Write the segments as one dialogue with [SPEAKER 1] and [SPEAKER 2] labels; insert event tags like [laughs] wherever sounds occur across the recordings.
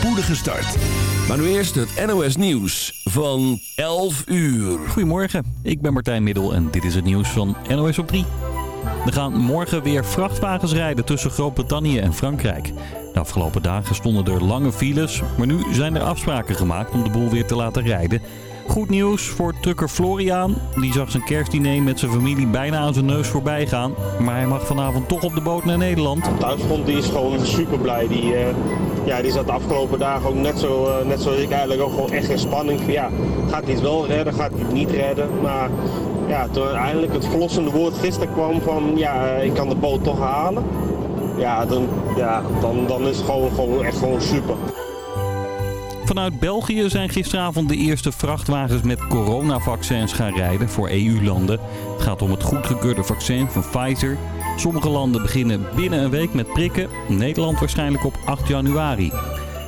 [SPEAKER 1] spoedige start. Maar nu eerst het NOS Nieuws van 11 uur.
[SPEAKER 2] Goedemorgen, ik ben Martijn Middel en dit is het nieuws van NOS op 3. Er gaan morgen weer vrachtwagens rijden tussen Groot-Brittannië en Frankrijk. De afgelopen dagen stonden er lange files, maar nu zijn er afspraken gemaakt om de boel weer te laten rijden. Goed nieuws voor trucker Floriaan. Die zag zijn kerstdiner met zijn familie bijna aan zijn neus voorbij gaan. Maar hij mag vanavond toch op de boot naar Nederland.
[SPEAKER 3] Thuisfront die is gewoon super blij. Die, uh, ja, die zat de afgelopen dagen ook net, zo, uh, net zoals ik eigenlijk ook gewoon echt in spanning. Ja, gaat hij het wel redden, gaat hij het niet redden. Maar ja, toen uiteindelijk het verlossende woord gisteren kwam van ja, ik kan de boot toch halen. Ja, dan, ja, dan, dan is het gewoon, gewoon echt gewoon super.
[SPEAKER 2] Vanuit België zijn gisteravond de eerste vrachtwagens met coronavaccins gaan rijden voor EU-landen. Het gaat om het goedgekeurde vaccin van Pfizer. Sommige landen beginnen binnen een week met prikken. Nederland waarschijnlijk op 8 januari.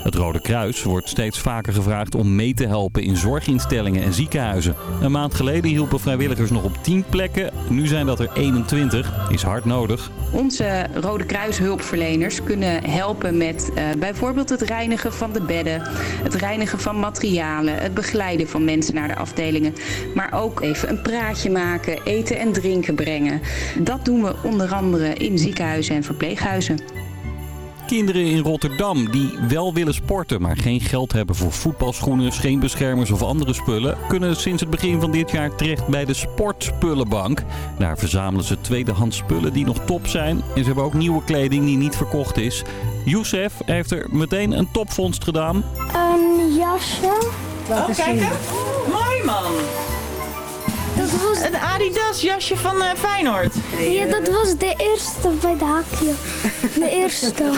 [SPEAKER 2] Het Rode Kruis wordt steeds vaker gevraagd om mee te helpen in zorginstellingen en ziekenhuizen. Een maand geleden hielpen vrijwilligers nog op 10 plekken. Nu zijn dat er 21. Is hard nodig.
[SPEAKER 4] Onze Rode Kruis hulpverleners kunnen helpen met uh, bijvoorbeeld het reinigen van de bedden, het reinigen van materialen, het begeleiden van mensen naar de afdelingen, maar ook even een praatje maken, eten en drinken brengen. Dat doen we onder andere in ziekenhuizen en verpleeghuizen.
[SPEAKER 2] Kinderen in Rotterdam die wel willen sporten, maar geen geld hebben voor voetbalschoenen, scheenbeschermers of andere spullen, kunnen sinds het begin van dit jaar terecht bij de Sportspullenbank. Daar verzamelen ze tweedehands spullen die nog top zijn en ze hebben ook nieuwe kleding die niet verkocht is. Youssef heeft er meteen een topvondst gedaan.
[SPEAKER 5] Een jasje.
[SPEAKER 6] Oh, kijk Mooi man.
[SPEAKER 5] Dat was...
[SPEAKER 6] Een Adidas jasje van uh, Feyenoord.
[SPEAKER 5] Ja, dat was de eerste bij de hakje. De eerste. [laughs]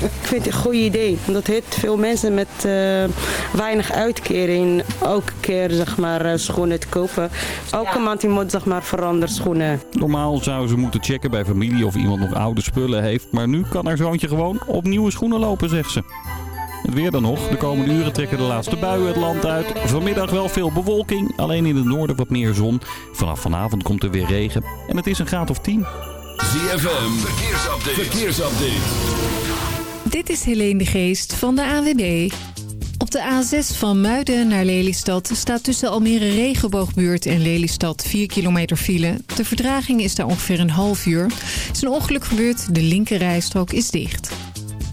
[SPEAKER 7] Ik vind het een goed idee. Omdat het veel mensen met uh, weinig uitkering elke keer zeg maar, uh, schoenen te kopen. Elke ja. maand die moet zeg maar, veranderen schoenen.
[SPEAKER 2] Normaal zouden ze moeten checken bij familie of iemand nog oude spullen heeft. Maar nu kan haar zoontje gewoon op nieuwe schoenen lopen, zegt ze. Het weer dan nog. De komende uren trekken de laatste buien het land uit. Vanmiddag wel veel bewolking. Alleen in het noorden wat meer zon. Vanaf vanavond komt er weer regen. En het is een graad of 10.
[SPEAKER 1] ZFM. Verkeersupdate. Verkeersupdate.
[SPEAKER 8] Dit is Helene de Geest van de AWB. Op de A6 van Muiden naar Lelystad staat tussen Almere Regenboogbuurt en Lelystad 4 kilometer file. De verdraging is daar ongeveer een half uur. Er is een ongeluk gebeurd, de linkerrijstrook is dicht.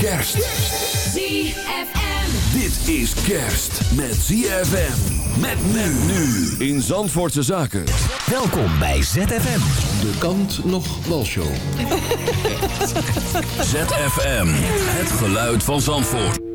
[SPEAKER 1] Kerst.
[SPEAKER 9] ZFM.
[SPEAKER 1] Dit is kerst met ZFM. Met men nu. In Zandvoortse Zaken.
[SPEAKER 10] Welkom bij ZFM. De kant nog wel show. [laughs]
[SPEAKER 1] ZFM. Het geluid van Zandvoort.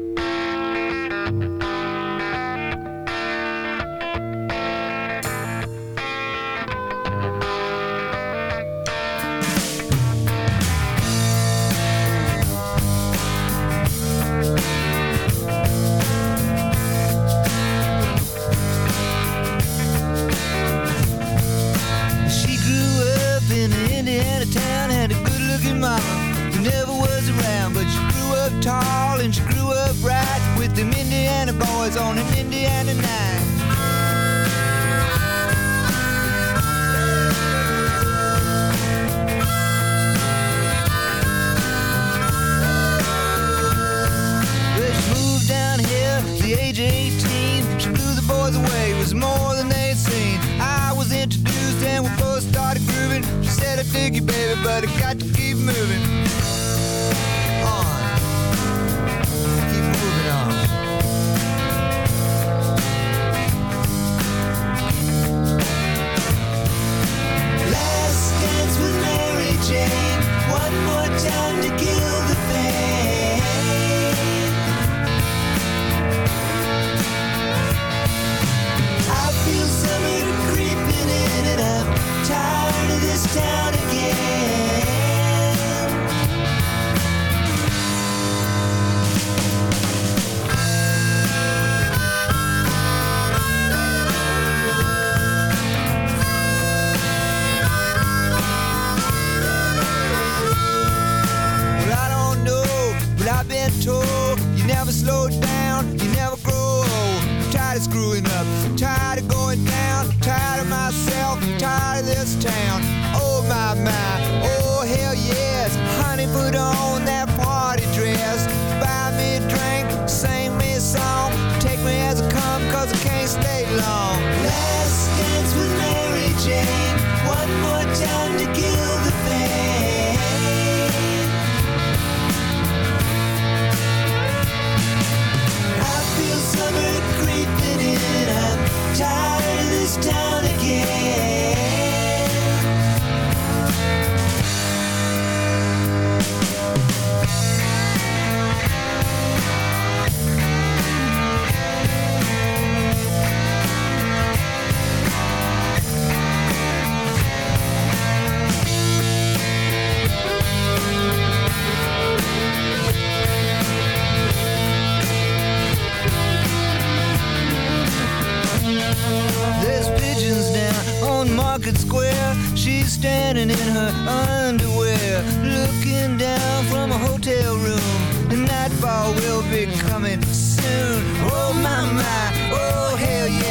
[SPEAKER 9] She's standing in her underwear, looking down from a hotel room. The nightfall will be coming soon. Oh my my, oh hell yes,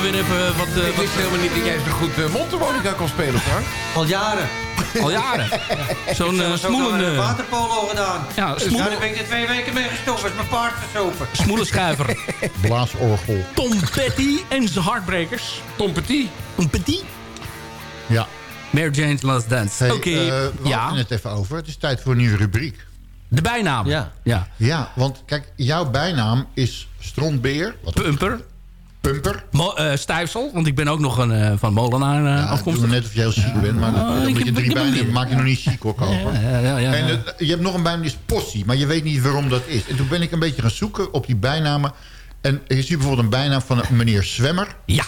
[SPEAKER 11] we weer even wat...
[SPEAKER 12] Ik wist helemaal niet dat jij zo goed uh, mondharmonica kon spelen, Frank.
[SPEAKER 13] Al jaren. [laughs]
[SPEAKER 11] Al jaren. Zo'n uh, smoelende...
[SPEAKER 13] een waterpolo gedaan.
[SPEAKER 11] Ja,
[SPEAKER 13] Dus
[SPEAKER 11] smoel-
[SPEAKER 13] daar ben ik er twee weken mee gestopt. Is mijn paard versopen.
[SPEAKER 11] Smoelenschuiver. [laughs]
[SPEAKER 14] Blaasorgel.
[SPEAKER 11] Tom Petty en zijn Heartbreakers.
[SPEAKER 12] Tom Petit.
[SPEAKER 11] Tom Petit.
[SPEAKER 14] Ja.
[SPEAKER 11] Mary Jane's Last Dance.
[SPEAKER 14] Hey,
[SPEAKER 11] Oké,
[SPEAKER 14] eh, we
[SPEAKER 11] ja.
[SPEAKER 14] hadden het even over. Het is tijd voor een nieuwe rubriek.
[SPEAKER 11] De bijnaam.
[SPEAKER 13] Ja.
[SPEAKER 11] ja.
[SPEAKER 14] Ja, want kijk, jouw bijnaam is Strontbeer. Wat
[SPEAKER 11] Pumper.
[SPEAKER 14] Pumper.
[SPEAKER 11] Mo eh, Stijfsel, want ik ben ook nog een, eh, van Molenaar uh,
[SPEAKER 14] Ja,
[SPEAKER 11] afkomstig.
[SPEAKER 14] net of je heel ziek bent, maar
[SPEAKER 11] Oh,
[SPEAKER 14] dan moet je drie
[SPEAKER 11] een-
[SPEAKER 14] maak je nog niet ziek hoor, koper.
[SPEAKER 11] Ja, ja, ja,
[SPEAKER 14] En het- je hebt nog een bijnaam, die is Possie, maar je weet niet waarom dat is. En toen ben ik een beetje gaan zoeken op die bijnamen. En je ziet bijvoorbeeld een bijnaam van een meneer Zwemmer.
[SPEAKER 11] Ja.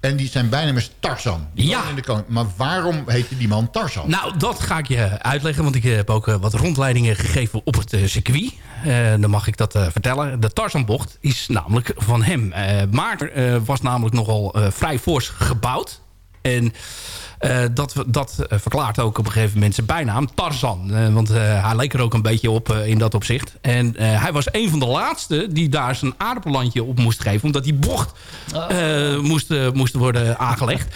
[SPEAKER 14] En die zijn bijnaam is Tarzan. Die
[SPEAKER 11] Ja.
[SPEAKER 14] In de koning. Maar waarom heette die man Tarzan?
[SPEAKER 11] Nou, dat ga ik je uitleggen, want ik heb ook eh, wat rondleidingen gegeven op het eh, circuit. Eh, dan mag ik dat eh, vertellen. De Tarzanbocht is namelijk van hem. Eh Maarten eh, was namelijk nogal eh, vrij fors gebouwd. En eh, dat, dat eh, verklaart ook op een gegeven moment zijn bijnaam Tarzan. Eh, want eh, hij leek er ook een beetje op eh, in dat opzicht. En eh, hij was een van de laatste die daar zijn aardappellandje op moest geven. Omdat die bocht eh, moest, moest worden aangelegd.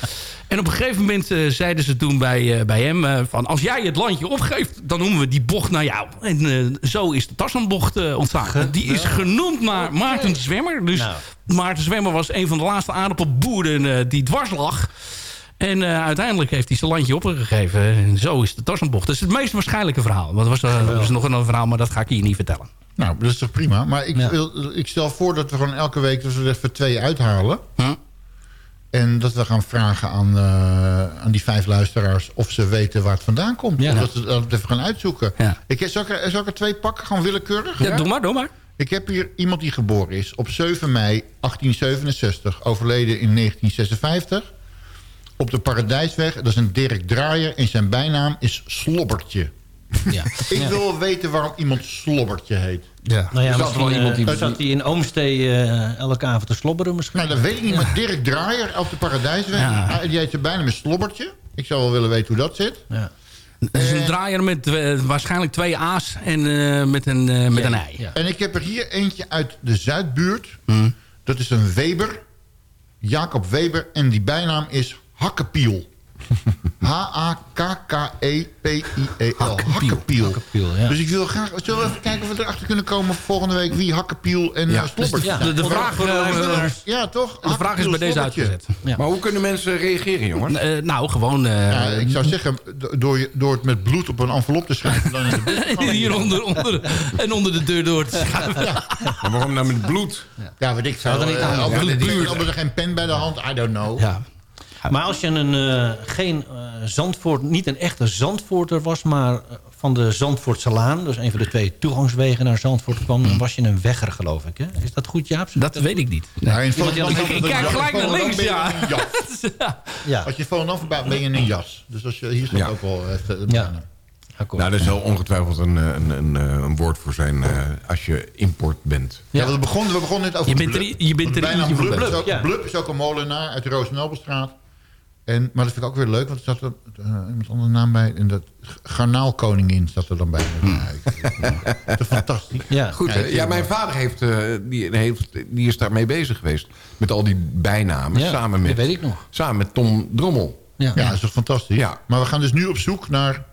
[SPEAKER 11] En op een gegeven moment zeiden ze toen bij, eh, bij hem... eh, van als jij het landje opgeeft, dan noemen we die bocht naar jou. En eh, zo is de Tarzanbocht eh ontstaan. Die is genoemd naar Maarten Zwemmer. Dus Maarten Zwemmer was een van de laatste aardappelboeren die dwars lag. En eh, uiteindelijk heeft hij zijn landje opgegeven. En zo is de Tarzanbocht. Dat is het meest waarschijnlijke verhaal. Want er was, eh, er was nog een verhaal, maar dat ga ik hier niet vertellen.
[SPEAKER 14] Nou, dat is toch prima. Maar ik, wil, ik stel voor dat we gewoon elke week dus er even twee uithalen. En dat we gaan vragen aan, eh, aan die vijf luisteraars... of ze weten waar het vandaan komt.
[SPEAKER 11] Ja.
[SPEAKER 14] Of dat ze dat even gaan uitzoeken.
[SPEAKER 11] Ja.
[SPEAKER 14] Ik, zal, ik er, zal ik er twee pakken, gewoon willekeurig?
[SPEAKER 11] Ja, doe maar, doe maar.
[SPEAKER 14] Ik heb hier iemand die geboren is op 7 mei 1867. Overleden in 1956. Op de Paradijsweg. Dat is een Dirk Draaier. En zijn bijnaam is Slobbertje.
[SPEAKER 11] Ja. [laughs]
[SPEAKER 14] Ik wil wel weten waarom iemand Slobbertje heet.
[SPEAKER 11] Ja.
[SPEAKER 13] Nou ja,
[SPEAKER 12] Er zat wel iemand die-
[SPEAKER 13] eh, zat hij in Oomstee eh, elke avond te slobberen misschien.
[SPEAKER 14] Nou, dat weet ik niet. Maar Dirk Draaier op de Paradijsweg.
[SPEAKER 11] Ja.
[SPEAKER 14] Die heet zijn bijnaam is Slobbertje. Ik zou wel willen weten hoe dat zit.
[SPEAKER 13] Ja.
[SPEAKER 11] Dat is een draaier met eh, waarschijnlijk twee A's en eh, met, een, eh, met een ei.
[SPEAKER 13] Ja.
[SPEAKER 14] En ik heb er hier eentje uit de Zuidbuurt.
[SPEAKER 11] Hmm.
[SPEAKER 14] Dat is een Weber. Jacob Weber. En die bijnaam is Hakkepiel. H-A-K-K-E-P-I-E-L. Hakkepiel.
[SPEAKER 13] Hakkepiel, ja.
[SPEAKER 14] Dus ik wil graag... Zullen we even kijken of we erachter kunnen komen volgende week... wie Hakkepiel en
[SPEAKER 12] Ja.
[SPEAKER 14] ja. Slobbertje
[SPEAKER 13] Ja.
[SPEAKER 11] De, de, vraag,
[SPEAKER 13] voor de
[SPEAKER 11] eh,
[SPEAKER 13] luisteraars.
[SPEAKER 14] Ja, toch?
[SPEAKER 11] de vraag is bij deze uitgezet.
[SPEAKER 13] Ja.
[SPEAKER 12] Maar hoe kunnen mensen reageren, jongen?
[SPEAKER 11] Eh, nou, gewoon... eh,
[SPEAKER 14] Ja, ik zou zeggen, do- door, je- door het met bloed op een envelop te schrijven... dan in de boek te gooien.
[SPEAKER 11] hier onder, onder, en onder de deur door te schuiven.
[SPEAKER 12] Maar waarom nou met bloed?
[SPEAKER 14] Ja, weet ik Eh, de
[SPEAKER 12] dit-
[SPEAKER 14] buurt. Hebben er geen pen bij de hand? I don't know.
[SPEAKER 11] Ja.
[SPEAKER 13] Maar als je een, eh, geen eh, Zandvoort, niet een echte Zandvoorter was... maar eh, van de Zandvoortse Laan... dus een van de twee toegangswegen naar Zandvoort kwam... dan was je een wegger, geloof ik. Hè? Is dat goed, Jaap?
[SPEAKER 11] Dat weet ik niet.
[SPEAKER 14] In
[SPEAKER 11] Ik kijk gelijk naar links,
[SPEAKER 14] ben je
[SPEAKER 11] ja.
[SPEAKER 14] een jas. [laughs]
[SPEAKER 13] Ja,
[SPEAKER 14] Als je Volendam voorbij ben je in een jas. Dus als je, hier staat
[SPEAKER 12] Ja.
[SPEAKER 14] ook wel even...
[SPEAKER 13] Ja. akkoord.
[SPEAKER 12] Nou, er zal ongetwijfeld een, een, een, eh, een woord voor zijn eh, als je import bent.
[SPEAKER 14] Ja, we begonnen, we begonnen net over
[SPEAKER 11] Je bent
[SPEAKER 14] Blub.
[SPEAKER 11] er- je bent er
[SPEAKER 14] bijna Blub,
[SPEAKER 11] Blub,
[SPEAKER 14] is ook,
[SPEAKER 13] ja.
[SPEAKER 14] Blub is ook een molenaar uit de Roosnobelstraat. En, maar dat vind ik ook weer leuk, want er zat er uh, iemand andere naam bij. En dat Garnaalkoningin zat er dan bij. Dat is fantastisch.
[SPEAKER 13] Ja.
[SPEAKER 12] Goed,
[SPEAKER 14] Ja,
[SPEAKER 12] ja, mijn vader heeft, eh, die, heeft, die is daarmee bezig geweest. Met al die bijnamen.
[SPEAKER 13] Ja,
[SPEAKER 12] samen, met,
[SPEAKER 13] dat weet ik nog.
[SPEAKER 12] samen met Tom Drommel.
[SPEAKER 13] Ja.
[SPEAKER 14] Ja, dat is toch fantastisch.
[SPEAKER 12] Ja.
[SPEAKER 14] Maar we gaan dus nu op zoek naar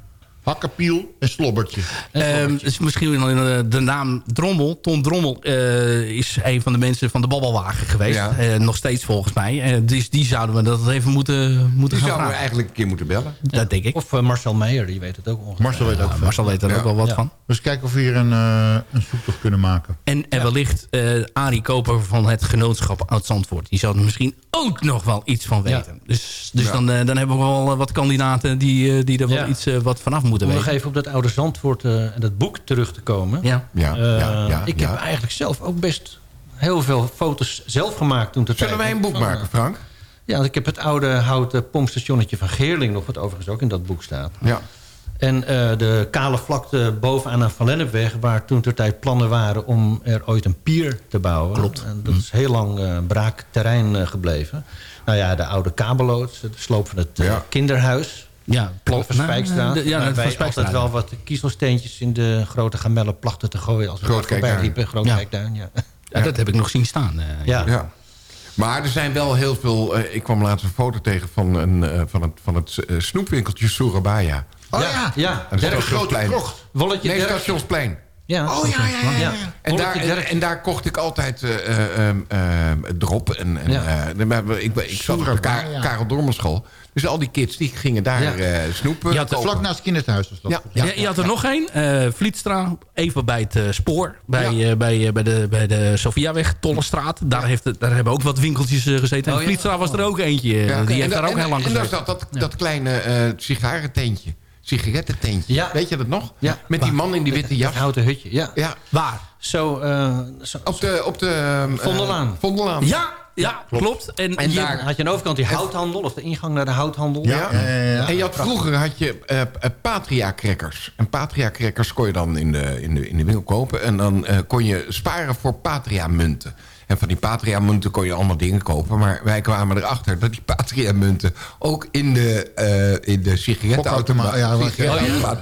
[SPEAKER 14] Hakkepiel en Slobbertje.
[SPEAKER 11] Ehm, dus misschien wel in, eh, de naam Drommel. Tom Drommel eh, is een van de mensen van de babbelwagen geweest.
[SPEAKER 12] Ja.
[SPEAKER 11] Eh, nog steeds volgens mij. Eh, dus die zouden we dat even moeten, moeten
[SPEAKER 12] Die
[SPEAKER 11] gaan
[SPEAKER 12] zouden we eigenlijk een keer moeten bellen.
[SPEAKER 11] Dat denk ik.
[SPEAKER 13] Of Marcel Meijer, die weet het ook ongeveer.
[SPEAKER 14] Marcel weet ook.
[SPEAKER 11] Marcel weet er
[SPEAKER 12] Ja.
[SPEAKER 11] ook wel wat
[SPEAKER 13] Ja.
[SPEAKER 11] van.
[SPEAKER 14] Dus kijken of we hier een, eh een zoektocht kunnen maken.
[SPEAKER 11] En, en wellicht eh Arie Koper van het genootschap Oud-Zandvoort. Die zou er misschien ook nog wel iets van
[SPEAKER 13] Ja.
[SPEAKER 11] weten. Dus, dus
[SPEAKER 12] Ja.
[SPEAKER 11] dan, eh, dan hebben we wel wat kandidaten die, eh, die er wel
[SPEAKER 13] Ja.
[SPEAKER 11] iets wat vanaf moeten
[SPEAKER 13] Om nog
[SPEAKER 11] weten.
[SPEAKER 13] even op dat oude Zandvoort eh, en dat boek terug te komen.
[SPEAKER 11] Ja.
[SPEAKER 12] Ja, ja, ja,
[SPEAKER 13] ik
[SPEAKER 12] ja.
[SPEAKER 13] heb eigenlijk zelf ook best heel veel foto's zelf gemaakt toen
[SPEAKER 12] Zullen wij een boek
[SPEAKER 13] Van,
[SPEAKER 12] maken, Frank?
[SPEAKER 13] Ja, want ik heb het oude houten pompstationnetje van Geerling nog... wat overigens ook in dat boek staat.
[SPEAKER 12] Ja.
[SPEAKER 13] En eh, de kale vlakte bovenaan een Van Lennepweg... waar toen ter tijd plannen waren om er ooit een pier te bouwen.
[SPEAKER 11] Klopt.
[SPEAKER 13] En dat is heel lang eh, braak terrein eh, gebleven. Nou ja, de oude kabelloods, de sloop van het
[SPEAKER 12] Ja.
[SPEAKER 13] kinderhuis...
[SPEAKER 11] Ja,
[SPEAKER 13] Klopt. Van Spijkstraat.
[SPEAKER 11] De- ja,
[SPEAKER 13] wij
[SPEAKER 11] Spijkstraat,
[SPEAKER 13] altijd wel wat kiezelsteentjes in de grote gamellen plachten te gooien. Als we
[SPEAKER 12] Groot
[SPEAKER 13] voorbij liepen. Groot
[SPEAKER 11] Ja.
[SPEAKER 13] Kijkduin, ja.
[SPEAKER 11] Ja, dat heb ik nog zien staan. eh,
[SPEAKER 13] Ja.
[SPEAKER 12] Ja. Maar er zijn wel heel veel... ik kwam laatst een foto tegen van, een, eh, van het, van het snoepwinkeltje Surabaya.
[SPEAKER 14] Oh ja,
[SPEAKER 13] Ja, Dirk
[SPEAKER 14] de grote krocht.
[SPEAKER 13] Wolletje
[SPEAKER 12] Nee. Stationsplein.
[SPEAKER 13] Ja.
[SPEAKER 14] Oh ja, ja, ja. ja.
[SPEAKER 12] En daar, en, daar kocht ik altijd eh, eh, ehm, ehm, drop. En, en,
[SPEAKER 13] Ja.
[SPEAKER 12] eh, maar ik, ik zat op de. Karel Dormelschool. Dus al die kids die gingen daar
[SPEAKER 13] Ja.
[SPEAKER 12] eh, snoepen
[SPEAKER 11] Je had.
[SPEAKER 14] Vlak naast het kinderthuis was dat.
[SPEAKER 12] Ja.
[SPEAKER 11] Ja, je had er nog één, eh Vlietstra, even bij het spoor, bij,
[SPEAKER 12] Ja.
[SPEAKER 11] eh, bij, eh, bij, de, bij de Sofiaweg, Tollestraat. Daar, heeft daar hebben ook wat winkeltjes gezeten. En
[SPEAKER 13] Oh, ja.
[SPEAKER 11] Vlietstra was er ook eentje,
[SPEAKER 12] Ja.
[SPEAKER 11] die heeft
[SPEAKER 12] en,
[SPEAKER 11] daar ook
[SPEAKER 12] en,
[SPEAKER 11] heel lang
[SPEAKER 12] En daar
[SPEAKER 11] gezeten.
[SPEAKER 12] zat dat, dat kleine eh sigarententje. Sigarettententje.
[SPEAKER 13] Ja.
[SPEAKER 12] Weet je dat nog?
[SPEAKER 13] Ja.
[SPEAKER 12] Met die man in die witte jas.
[SPEAKER 13] Het houten hutje, ja.
[SPEAKER 12] Ja.
[SPEAKER 11] Waar?
[SPEAKER 13] Zo, eh, zo
[SPEAKER 12] Op de... Op de ehm, eh,
[SPEAKER 13] Vondellaan.
[SPEAKER 12] Vondellaan.
[SPEAKER 11] Ja, ja klopt. En,
[SPEAKER 13] En daar had je aan de overkant die houthandel, of de ingang naar de houthandel.
[SPEAKER 12] Ja.
[SPEAKER 14] Ja, ja, ja.
[SPEAKER 12] En je had, vroeger had je eh, eh, Patria-crackers. En Patria-crackers kon je dan in de, in, de, in de winkel kopen. En dan eh, kon je sparen voor Patria-munten. En van die Patria-munten kon je allemaal dingen kopen. Maar wij kwamen erachter dat die Patria-munten... ook in de, eh in de sigarettenautomaat
[SPEAKER 14] ja,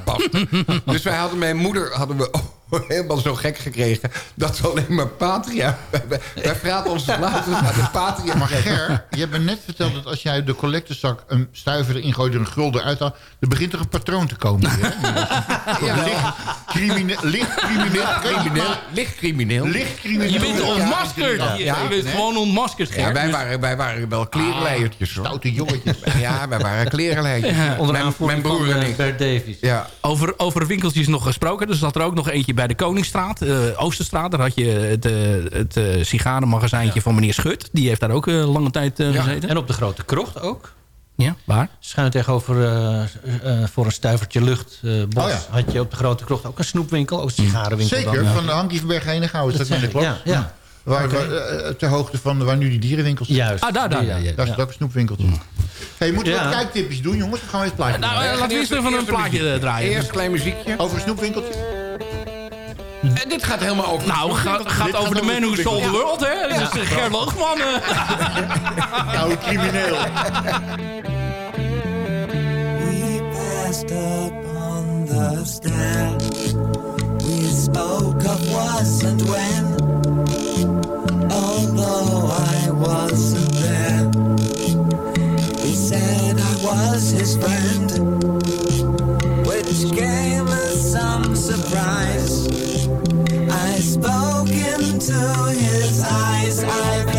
[SPEAKER 12] pasten. [laughs] Dus wij hadden, mijn moeder hadden we [laughs] helemaal zo gek gekregen... dat we alleen maar Patria... [laughs] Wij, wij vragen onze salaris naar de Patria.
[SPEAKER 14] Maar Ger, je hebt me net verteld dat als jij de collectezak een stuiver erin gooit en een gulden uithaalt, er begint er een patroon te komen. hier, hè? [laughs]
[SPEAKER 12] Ja.
[SPEAKER 14] Licht crimineel. Licht crimineel.
[SPEAKER 12] crimineel, licht crimineel.
[SPEAKER 14] Licht crimineel.
[SPEAKER 11] je bent ontmaskerd.
[SPEAKER 14] Ja,
[SPEAKER 11] Je,
[SPEAKER 12] ja.
[SPEAKER 11] je bent gewoon ontmaskerd.
[SPEAKER 12] Ja,
[SPEAKER 11] Gert.
[SPEAKER 12] wij
[SPEAKER 11] Dus-
[SPEAKER 12] waren, wij waren wel klerenleiertjes hoor.
[SPEAKER 14] Stoute jongetjes.
[SPEAKER 12] Ja, wij waren klerenleiertjes.
[SPEAKER 13] Onder
[SPEAKER 12] Mijn, broer
[SPEAKER 13] van
[SPEAKER 12] en
[SPEAKER 13] eh,
[SPEAKER 12] ik.
[SPEAKER 13] Bert Davies.
[SPEAKER 12] Ja,
[SPEAKER 11] Over, over winkeltjes nog gesproken. Er zat er ook nog eentje bij de Koningsstraat, eh, Oosterstraat. Daar had je het, eh, het eh, sigarenmagazijntje van meneer Schut. Die heeft daar ook eh, lange tijd eh, gezeten.
[SPEAKER 13] En op de Grote Krocht ook.
[SPEAKER 11] Ja, waar?
[SPEAKER 13] Schuin tegenover eh, eh, voor een stuivertje lucht eh, bos.
[SPEAKER 14] Oh ja.
[SPEAKER 13] Had je op de Grote Krocht ook een snoepwinkel, ook een sigarenwinkel.
[SPEAKER 14] Zeker,
[SPEAKER 13] dan.
[SPEAKER 14] van de Hankieverberg heen en gauw is dat,
[SPEAKER 13] Dat zeg
[SPEAKER 14] klopt.
[SPEAKER 13] ik, ja, ja.
[SPEAKER 14] Waar,
[SPEAKER 13] Oké.
[SPEAKER 14] waar, eh, ter hoogte van waar nu die dierenwinkels zijn.
[SPEAKER 13] Juist.
[SPEAKER 11] Ah, daar, daar,
[SPEAKER 14] Ja,
[SPEAKER 11] ja, ja.
[SPEAKER 14] Daar is ook een snoepwinkeltje. Hey, moeten we
[SPEAKER 13] Ja.
[SPEAKER 14] wat kijktipjes doen, jongens? Of gaan we eens plaatje
[SPEAKER 11] Nou,
[SPEAKER 14] draaien?
[SPEAKER 11] eh, laten we eerst even een plaatje draaien.
[SPEAKER 12] Eerst een klein muziekje.
[SPEAKER 14] Over een snoepwinkeltje?
[SPEAKER 12] En dit gaat helemaal over...
[SPEAKER 11] Nou, gaat, gaat
[SPEAKER 14] Dit
[SPEAKER 11] over de
[SPEAKER 14] gaat
[SPEAKER 11] man who stole the
[SPEAKER 14] Ja.
[SPEAKER 11] world, hè? Dat is eh, Ger Loogman. [laughs]
[SPEAKER 14] Oude crimineel.
[SPEAKER 9] We passed up on the stand. We spoke of was and when. Although I wasn't there, he said I was his friend, which came into his eyes. I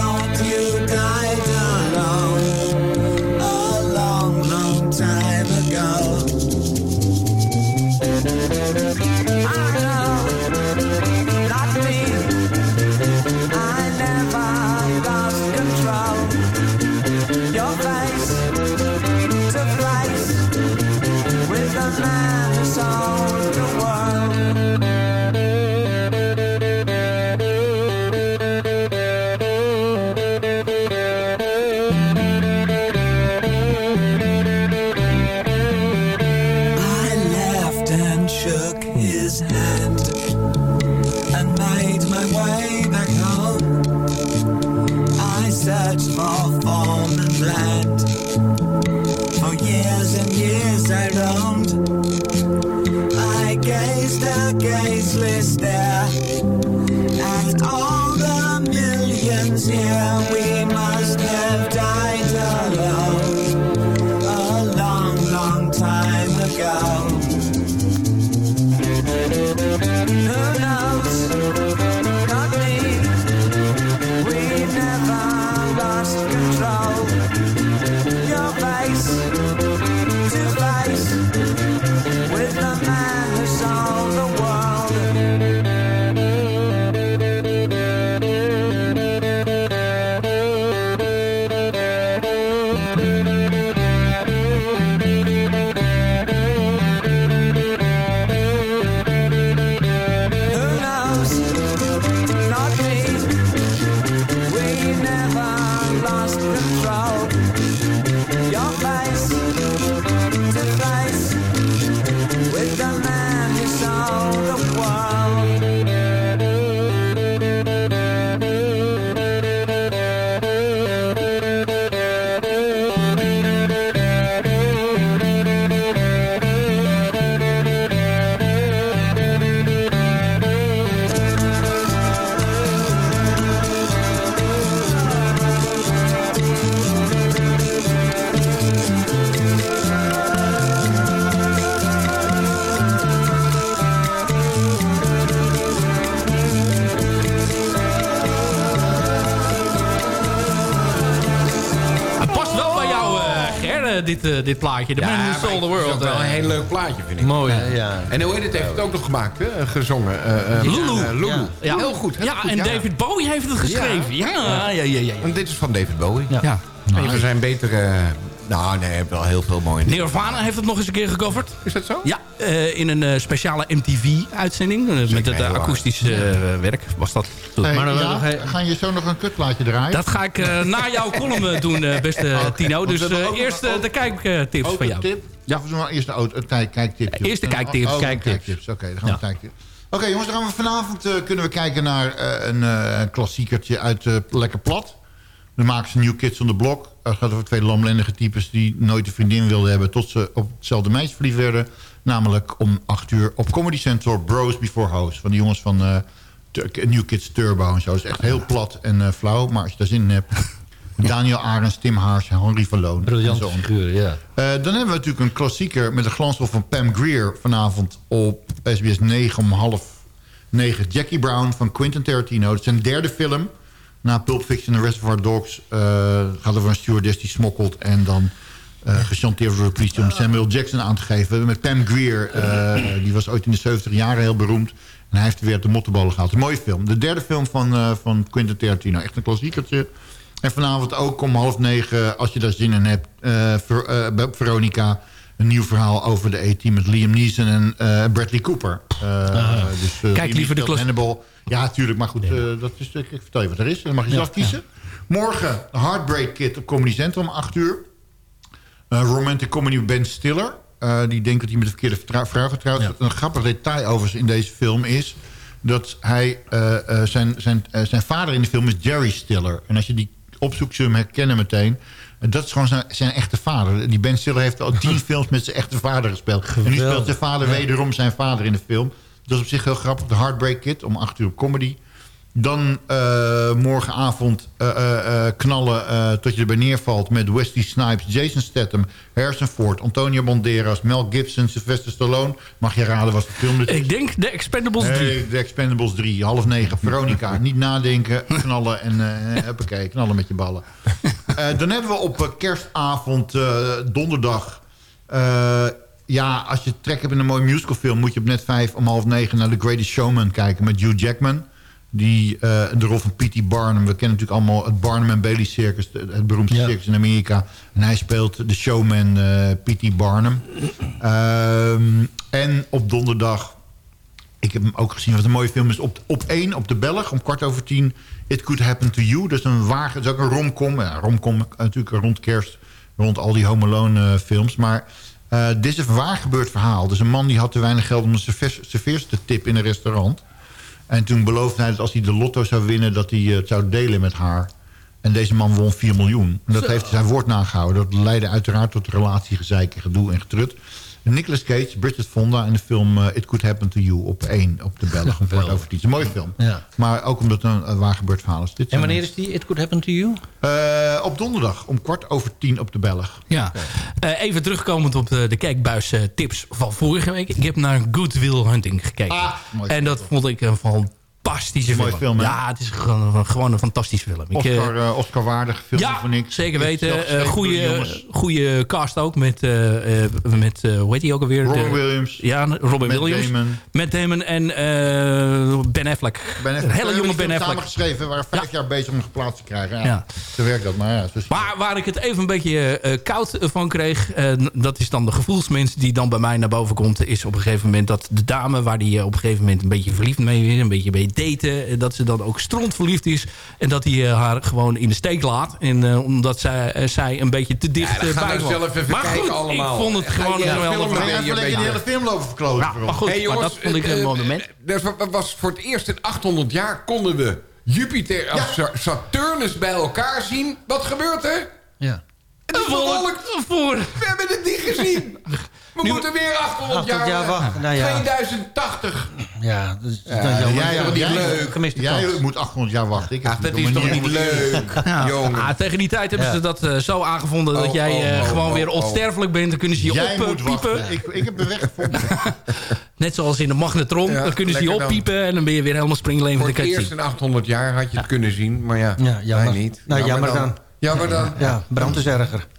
[SPEAKER 11] dit, eh, dit plaatje. The Man Who Stole the
[SPEAKER 12] is
[SPEAKER 11] World.
[SPEAKER 12] ook wel een
[SPEAKER 11] eh.
[SPEAKER 12] heel leuk plaatje, vind ik.
[SPEAKER 13] Mooi? Ja.
[SPEAKER 12] En hoe heet het? Heeft het ook nog gemaakt, hè? Gezongen. eh, eh,
[SPEAKER 11] Lulu.
[SPEAKER 12] eh, Lulu.
[SPEAKER 13] Ja.
[SPEAKER 11] Ja.
[SPEAKER 12] Heel goed. heel
[SPEAKER 11] Ja,
[SPEAKER 12] goed,
[SPEAKER 11] en David Bowie heeft het geschreven. Ja, ja, ja. ja, ja.
[SPEAKER 12] En dit is van David Bowie.
[SPEAKER 11] Ja.
[SPEAKER 12] Ja. Een van zijn betere... Nou, nee, hij heeft wel heel veel mooie...
[SPEAKER 11] Nirvana heeft het nog eens een keer gecoverd.
[SPEAKER 12] Is dat zo?
[SPEAKER 11] Ja, eh, in een eh, speciale MTV-uitzending. met het
[SPEAKER 12] heel
[SPEAKER 11] uh,
[SPEAKER 12] waar.
[SPEAKER 11] akoestisch eh, werk was dat.
[SPEAKER 14] Hey,
[SPEAKER 13] Maar dan
[SPEAKER 14] ja, Ga je zo nog een kutplaatje draaien?
[SPEAKER 11] Dat ga ik eh, [laughs] na jouw column eh, doen, eh, beste [laughs] Tino. Dus eh,
[SPEAKER 14] nog
[SPEAKER 11] eerst eh, de kijktips van jou.
[SPEAKER 14] Autotip? Ja. Of doen we eerst de auto, kijk, kijktipje?
[SPEAKER 11] Eerst de kijktips.
[SPEAKER 14] Oh, oh,
[SPEAKER 11] Kijktips.
[SPEAKER 14] kijktips. Oké, dan gaan we
[SPEAKER 11] Ja.
[SPEAKER 14] kijktips. Oké jongens, dan gaan we vanavond eh, kunnen we kijken naar eh, een eh, klassiekertje uit eh, Lekker Plat. Dan maken ze New Kids on the Block. Het gaat over twee lamlendige types die nooit een vriendin wilden hebben... tot ze op hetzelfde meisje verliefd werden. Namelijk om acht uur op Comedy Central Bros Before House. Van die jongens van eh, New Kids Turbo en zo. Het is echt heel plat en eh, flauw. Maar als je daar zin in hebt... [laughs] Daniel Arends, Tim Haars en Henri van Loon.
[SPEAKER 13] Briljante figuren, ja.
[SPEAKER 14] Eh, dan hebben we natuurlijk een klassieker met de glansrol van Pam Greer... vanavond op SBS 9 om half 9. Jackie Brown van Quentin Tarantino. Dat is zijn derde film. Na Pulp Fiction en Reservoir Dogs eh, gaat over een stewardess die smokkelt... en dan eh gechanteerd door de politie om Samuel Jackson aan te geven. Met Pam Greer, eh, die was ooit in de 70 jaren heel beroemd. En hij heeft weer de mottenballen gehaald. Een mooie film. De derde film van, eh, van Quentin Tarantino. Echt een klassiekertje. En vanavond ook om half negen, als je daar zin in hebt... Ver- bij Veronica, een nieuw verhaal over de E-team... met Liam Neeson en eh, Bradley Cooper. Eh, dus, eh,
[SPEAKER 11] Kijk
[SPEAKER 14] Liam
[SPEAKER 11] liever de klas-
[SPEAKER 14] Hannibal. Ja, tuurlijk. Maar goed, dat is, ik vertel je wat er is. Dan mag je zelf kiezen. Morgen Heartbreak Kid op Comedy Centrum, 8 uur. Romantic comedy Ben Stiller. Die denkt dat hij met de verkeerde vrouw getrouwd is. Een grappig detail overigens in deze film is... dat hij, zijn, zijn, zijn vader in de film is Jerry Stiller. En als je die opzoekt, zul je hem herkennen meteen. En dat is gewoon zijn, zijn echte vader. Die Ben Stiller heeft al tien [laughs] films met zijn echte vader gespeeld. En nu speelt zijn vader
[SPEAKER 13] Ja.
[SPEAKER 14] wederom zijn vader in de film. Dat is op zich heel grappig. De Heartbreak Kid om 8 uur op comedy. Dan eh, morgenavond eh, eh, knallen tot je erbij neervalt... met Wesley Snipes, Jason Statham, Harrison Ford... Antonio Banderas, Mel Gibson, Sylvester Stallone. Mag je raden wat voor film is?
[SPEAKER 11] Ik denk de Expendables 3.
[SPEAKER 14] Nee, de Expendables 3, half negen. Veronica, [laughs] niet nadenken, knallen en uh, huppakee, knallen met je ballen. Uh, dan hebben we op uh, kerstavond, uh, donderdag... Ja, als je trek hebt in een mooie musicalfilm... moet je op net vijf om half negen naar The Greatest Showman kijken met Hugh Jackman... Die, de rol van P.T. Barnum. We kennen natuurlijk allemaal het Barnum en Bailey Circus. Het beroemdste ja. circus in Amerika. En hij speelt de showman P.T. Barnum. Um, en op donderdag... Ik heb hem ook gezien, wat een mooie film is. Op, op één, op de Belg, om kwart over tien... It Could Happen To You. Dat is een wagen, dat is ook een romcom. Ja, romcom natuurlijk rond kerst. Rond al die Home Alone uh, films. Maar uh, dit is een waar gebeurd verhaal. Dus een man die had te weinig geld om een serveers te tip in een restaurant. En toen beloofde hij dat als hij de lotto zou winnen... dat hij het zou delen met haar. En deze man won 4 miljoen. En dat Zo. heeft zijn woord nagehouden. Dat leidde uiteraard tot relatiegezeik, gedoe en getrut. Nicolas Cage, Bridget Fonda in de film uh, It Could Happen To You op één op de Belg. Kwart over. Een mooie film.
[SPEAKER 13] Ja.
[SPEAKER 14] Maar ook omdat het een, een waar gebeurd verhaal is. Dit
[SPEAKER 13] en wanneer is die It Could Happen To You?
[SPEAKER 14] Uh, op donderdag om kwart over tien op de Belg.
[SPEAKER 11] Ja. Okay. Uh, even terugkomend op de, de kijkbuis tips van vorige week. Ik heb naar Good Will Hunting gekeken.
[SPEAKER 14] Ah,
[SPEAKER 11] en dat vond ik een van fantastische
[SPEAKER 14] film.
[SPEAKER 11] film ja, het is gewoon, gewoon een fantastische film.
[SPEAKER 14] Oscar, uh, Oscar-waardig film
[SPEAKER 11] ja,
[SPEAKER 14] niks.
[SPEAKER 11] zeker weten. Goede, goede cast ook met, met hoe heet hij ook alweer?
[SPEAKER 14] Robin de, Williams.
[SPEAKER 11] Ja, Robin
[SPEAKER 14] Matt
[SPEAKER 11] Williams.
[SPEAKER 14] Damon.
[SPEAKER 11] Met Damon en Ben Affleck.
[SPEAKER 14] Ben Affleck.
[SPEAKER 11] Een hele jonge Ben Affleck.
[SPEAKER 14] samen geschreven. We waren vijf ja. jaar bezig om geplaatst te krijgen. Ja, ja. Zo werkt dat, maar ja. Dus
[SPEAKER 11] maar waar ik het even een beetje koud van kreeg... dat is dan de gevoelsmens die dan bij mij naar boven komt... is op een gegeven moment dat de dame... waar die op een gegeven moment een beetje verliefd mee is... een beetje daten... dat ze dan ook strontverliefd is. En dat hij uh, haar gewoon in de steek laat. En uh, omdat zij, uh, zij een beetje te dicht
[SPEAKER 12] ja,
[SPEAKER 11] bij
[SPEAKER 12] was. zelf even
[SPEAKER 11] maar
[SPEAKER 12] kijken
[SPEAKER 11] goed,
[SPEAKER 12] allemaal.
[SPEAKER 11] ik vond het gewoon
[SPEAKER 14] ja,
[SPEAKER 11] geweldig.
[SPEAKER 14] Ja, ja, je een hele film lopen verkloten.
[SPEAKER 11] Maar goed,
[SPEAKER 12] hey, jongens,
[SPEAKER 11] maar dat vond ik een moment.
[SPEAKER 12] Er was voor het eerst in 800 jaar konden we Jupiter of ja. Saturnus bij elkaar zien. Wat gebeurt er?
[SPEAKER 13] Ja.
[SPEAKER 12] Het is.
[SPEAKER 11] Voor.
[SPEAKER 12] We hebben het niet gezien. [laughs] We nu, moeten weer 800 jaar,
[SPEAKER 13] jaar wachten. Nou,
[SPEAKER 12] ja. 2080.
[SPEAKER 13] Ja, dat is
[SPEAKER 14] ja,
[SPEAKER 13] dat
[SPEAKER 14] jammer.
[SPEAKER 12] Jij,
[SPEAKER 14] jij,
[SPEAKER 12] jij,
[SPEAKER 14] leuk. Jij
[SPEAKER 13] kans.
[SPEAKER 14] moet 800 jaar wachten. Ik
[SPEAKER 12] Ach, dat is toch niet leuk, jongen.
[SPEAKER 11] Ah, tegen die tijd hebben ze dat uh, zo aangevonden... dat
[SPEAKER 12] oh,
[SPEAKER 11] jij uh,
[SPEAKER 12] oh, oh,
[SPEAKER 11] gewoon
[SPEAKER 12] oh,
[SPEAKER 11] weer onsterfelijk bent. Dan kunnen ze je
[SPEAKER 14] jij
[SPEAKER 11] oppiepen.
[SPEAKER 14] Ik, ik heb de weg gevonden. [laughs]
[SPEAKER 11] Net zoals in de magnetron. Ja, dan kunnen ze je oppiepen en dan ben je weer helemaal springlevend.
[SPEAKER 12] Voor het eerst in 800 jaar had je het kunnen zien. Maar ja, wij niet.
[SPEAKER 13] Nou, jammer dan.
[SPEAKER 12] Jammer dan.
[SPEAKER 13] Ja, brand is erger. [laughs]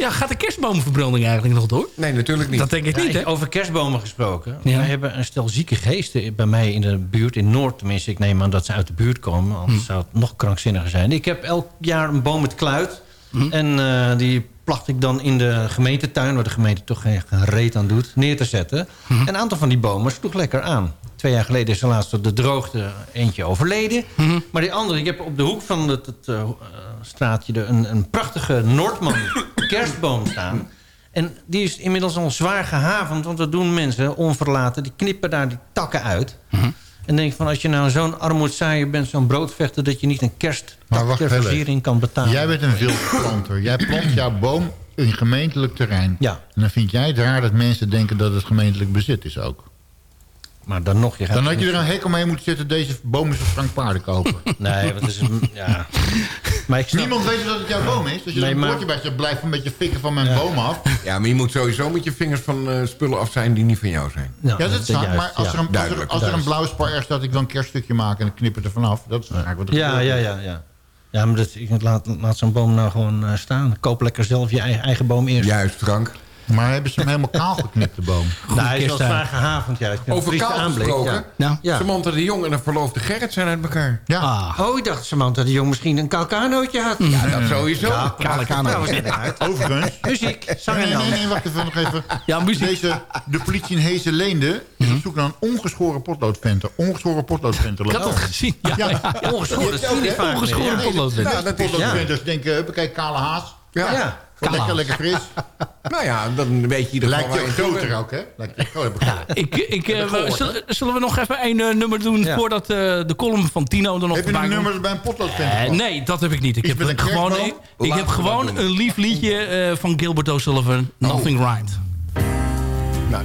[SPEAKER 11] Ja, gaat de kerstboomverbranding eigenlijk nog door?
[SPEAKER 12] Nee, natuurlijk niet.
[SPEAKER 11] Dat denk ik
[SPEAKER 13] ja,
[SPEAKER 11] niet, hè?
[SPEAKER 13] Over kerstbomen gesproken. Ja. We hebben een stel zieke geesten bij mij in de buurt, in Noord tenminste. Ik neem aan dat ze uit de buurt komen, anders hm. zou het nog krankzinniger zijn. Ik heb elk jaar een boom met kluit. Hm. En uh, die placht ik dan in de gemeentetuin... waar de gemeente toch geen reet aan doet, neer te zetten. Hm. En een aantal van die bomen sloeg lekker aan. Twee jaar geleden is helaas door de droogte eentje overleden.
[SPEAKER 11] Hm.
[SPEAKER 13] Maar die andere, ik heb op de hoek van het, het uh, straatje... De, een, een prachtige Noordman [coughs] kerstboom staan... En die is inmiddels al zwaar gehavend. Want wat doen mensen onverlaten? Die knippen daar die takken uit.
[SPEAKER 11] Mm-hmm.
[SPEAKER 13] En denk van, als je nou zo'n armoedzaaier bent, zo'n broodvechter... dat je niet een kerst ter kan betalen.
[SPEAKER 14] Jij bent een wildplanter. jij plant jouw boom in gemeentelijk terrein.
[SPEAKER 13] Ja.
[SPEAKER 14] En dan vind jij het raar dat mensen denken dat het gemeentelijk bezit is ook.
[SPEAKER 13] Maar dan nog... Je gaat
[SPEAKER 14] dan had je er een hek omheen moeten zetten... deze boom is van Frank Paardenkoper. [laughs]
[SPEAKER 13] nee, wat is een... Ja.
[SPEAKER 14] Maar ik snap... Niemand weet dat het jouw boom is. Als je nee, er een maar... bij zegt, blijf een beetje fikken van mijn ja. boom af.
[SPEAKER 12] Ja, maar je moet sowieso met je vingers van uh, spullen af zijn die niet van jou zijn.
[SPEAKER 14] Ja, ja dat is waar. Maar als, ja. er een, als, er, als er een blauwe spar er staat, ik wil een kerststukje maken... en ik knip het er vanaf. Dat is eigenlijk wat er
[SPEAKER 13] ja, ja, ja, ja. Ja, maar dat, ik laat, laat zo'n boom nou gewoon uh, staan. Koop lekker zelf je eigen, eigen boom eerst.
[SPEAKER 12] Juist, Frank.
[SPEAKER 14] Maar hebben ze hem helemaal kaal geknipt, de boom?
[SPEAKER 13] Nou, hij is wel zwaar gehavend, ja.
[SPEAKER 12] Over kaal
[SPEAKER 13] aanblik,
[SPEAKER 12] gesproken.
[SPEAKER 13] Ja. Ja.
[SPEAKER 12] Samantha de Jong en de verloofde Gerrit zijn uit elkaar.
[SPEAKER 14] Ja.
[SPEAKER 13] Oh, ik dacht Samantha de Jong misschien een kalkanootje had.
[SPEAKER 12] Ja, dat sowieso.
[SPEAKER 13] Ja,
[SPEAKER 11] Kale kano.
[SPEAKER 13] Nou.
[SPEAKER 14] Overigens.
[SPEAKER 13] Muziek, zang
[SPEAKER 14] Nee,
[SPEAKER 13] en
[SPEAKER 14] nee,
[SPEAKER 13] dans.
[SPEAKER 14] nee, wacht even nog even.
[SPEAKER 11] Ja, muziek.
[SPEAKER 14] Deze, de politie in Hezen Leende is op zoek naar een ongeschoren potloodventer. Ongeschoren potloodventer.
[SPEAKER 11] Ik had dat gezien. Ja,
[SPEAKER 14] Ja.
[SPEAKER 11] ja.
[SPEAKER 13] Ongeschoren,
[SPEAKER 11] Ongeschoren
[SPEAKER 13] ja.
[SPEAKER 11] potloodventer.
[SPEAKER 14] Ja, dat potloodventers denken, huppakee, kale haas.
[SPEAKER 12] Ja.
[SPEAKER 14] Lekker, lekker fris. [laughs]
[SPEAKER 12] Nou ja, dan weet je
[SPEAKER 14] Lijkt je ook
[SPEAKER 12] je
[SPEAKER 14] groter ook, hè? Lijkt je heb ik.
[SPEAKER 11] Ik,
[SPEAKER 14] Heb gehoord,
[SPEAKER 11] zullen, zullen we nog even één eh, nummer doen
[SPEAKER 13] Ja.
[SPEAKER 11] voordat eh, de column van Tino er nog
[SPEAKER 14] Heb je
[SPEAKER 11] voorbij
[SPEAKER 14] een
[SPEAKER 11] komt?
[SPEAKER 14] nummer bij een gehad?
[SPEAKER 11] nee, dat heb ik niet. Ik
[SPEAKER 14] Iets
[SPEAKER 11] heb
[SPEAKER 14] een
[SPEAKER 11] gewoon, ik, ik heb gewoon een lief liedje van Gilbert O'Sullivan, Nothing Right.
[SPEAKER 12] Nou,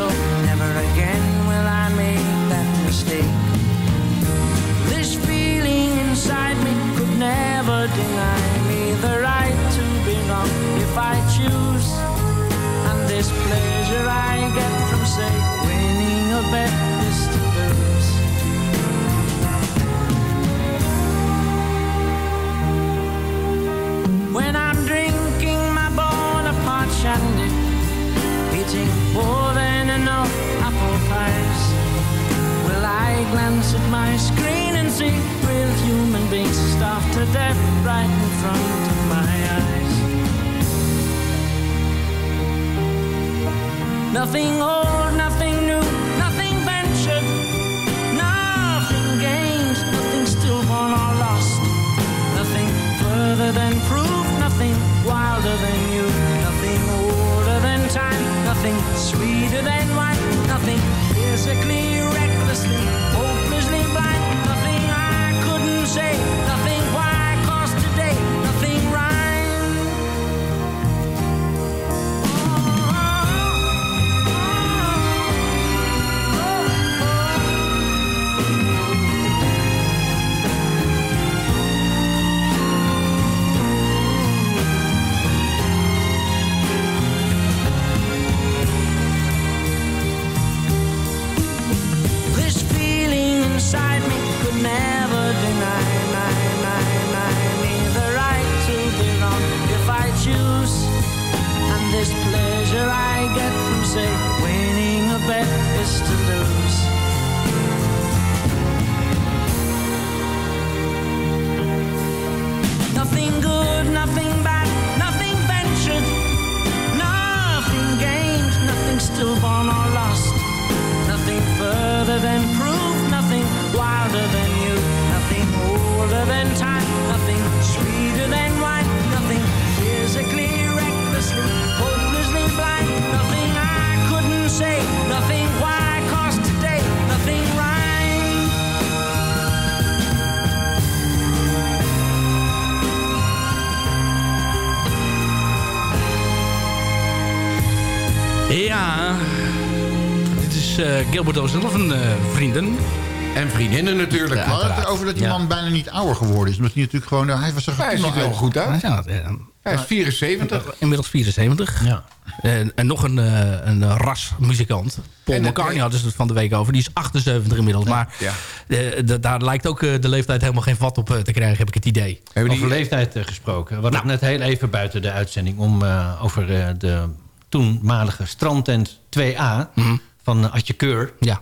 [SPEAKER 15] so? Never again will I make that mistake. This feeling inside me could never deny me the right to be wrong if I choose. And this pleasure I get from, say, winning a bet glance at my screen and see real human beings starved to death right in front of my eyes? Nothing old, nothing new, nothing ventured, nothing gained, nothing stillborn or lost, nothing further than proof, nothing wilder than
[SPEAKER 11] Gilbert O'Sullivan, eh vrienden.
[SPEAKER 12] En vriendinnen natuurlijk.
[SPEAKER 14] We hadden het erover dat die
[SPEAKER 11] Ja.
[SPEAKER 14] man bijna niet ouder geworden is. Omdat hij natuurlijk gewoon... Hij was er
[SPEAKER 12] Hij ziet er wel goed uit.
[SPEAKER 11] Ja, ja,
[SPEAKER 12] Hij is 74.
[SPEAKER 11] inmiddels 74.
[SPEAKER 13] Ja.
[SPEAKER 11] En, en nog een, eh, een rasmuzikant. Paul
[SPEAKER 12] En
[SPEAKER 11] McCartney hadden ze het van de week over. Die is 78 inmiddels. Maar
[SPEAKER 12] Ja.
[SPEAKER 11] eh, daar lijkt ook eh, de leeftijd helemaal geen vat op eh, te krijgen, heb ik het idee.
[SPEAKER 12] Hebben
[SPEAKER 13] Over
[SPEAKER 12] die,
[SPEAKER 13] leeftijd eh, gesproken. We hadden het net heel even buiten de uitzending... om eh, over eh, de toenmalige strandtent 2A van uh, Atje Keur.
[SPEAKER 11] Ja.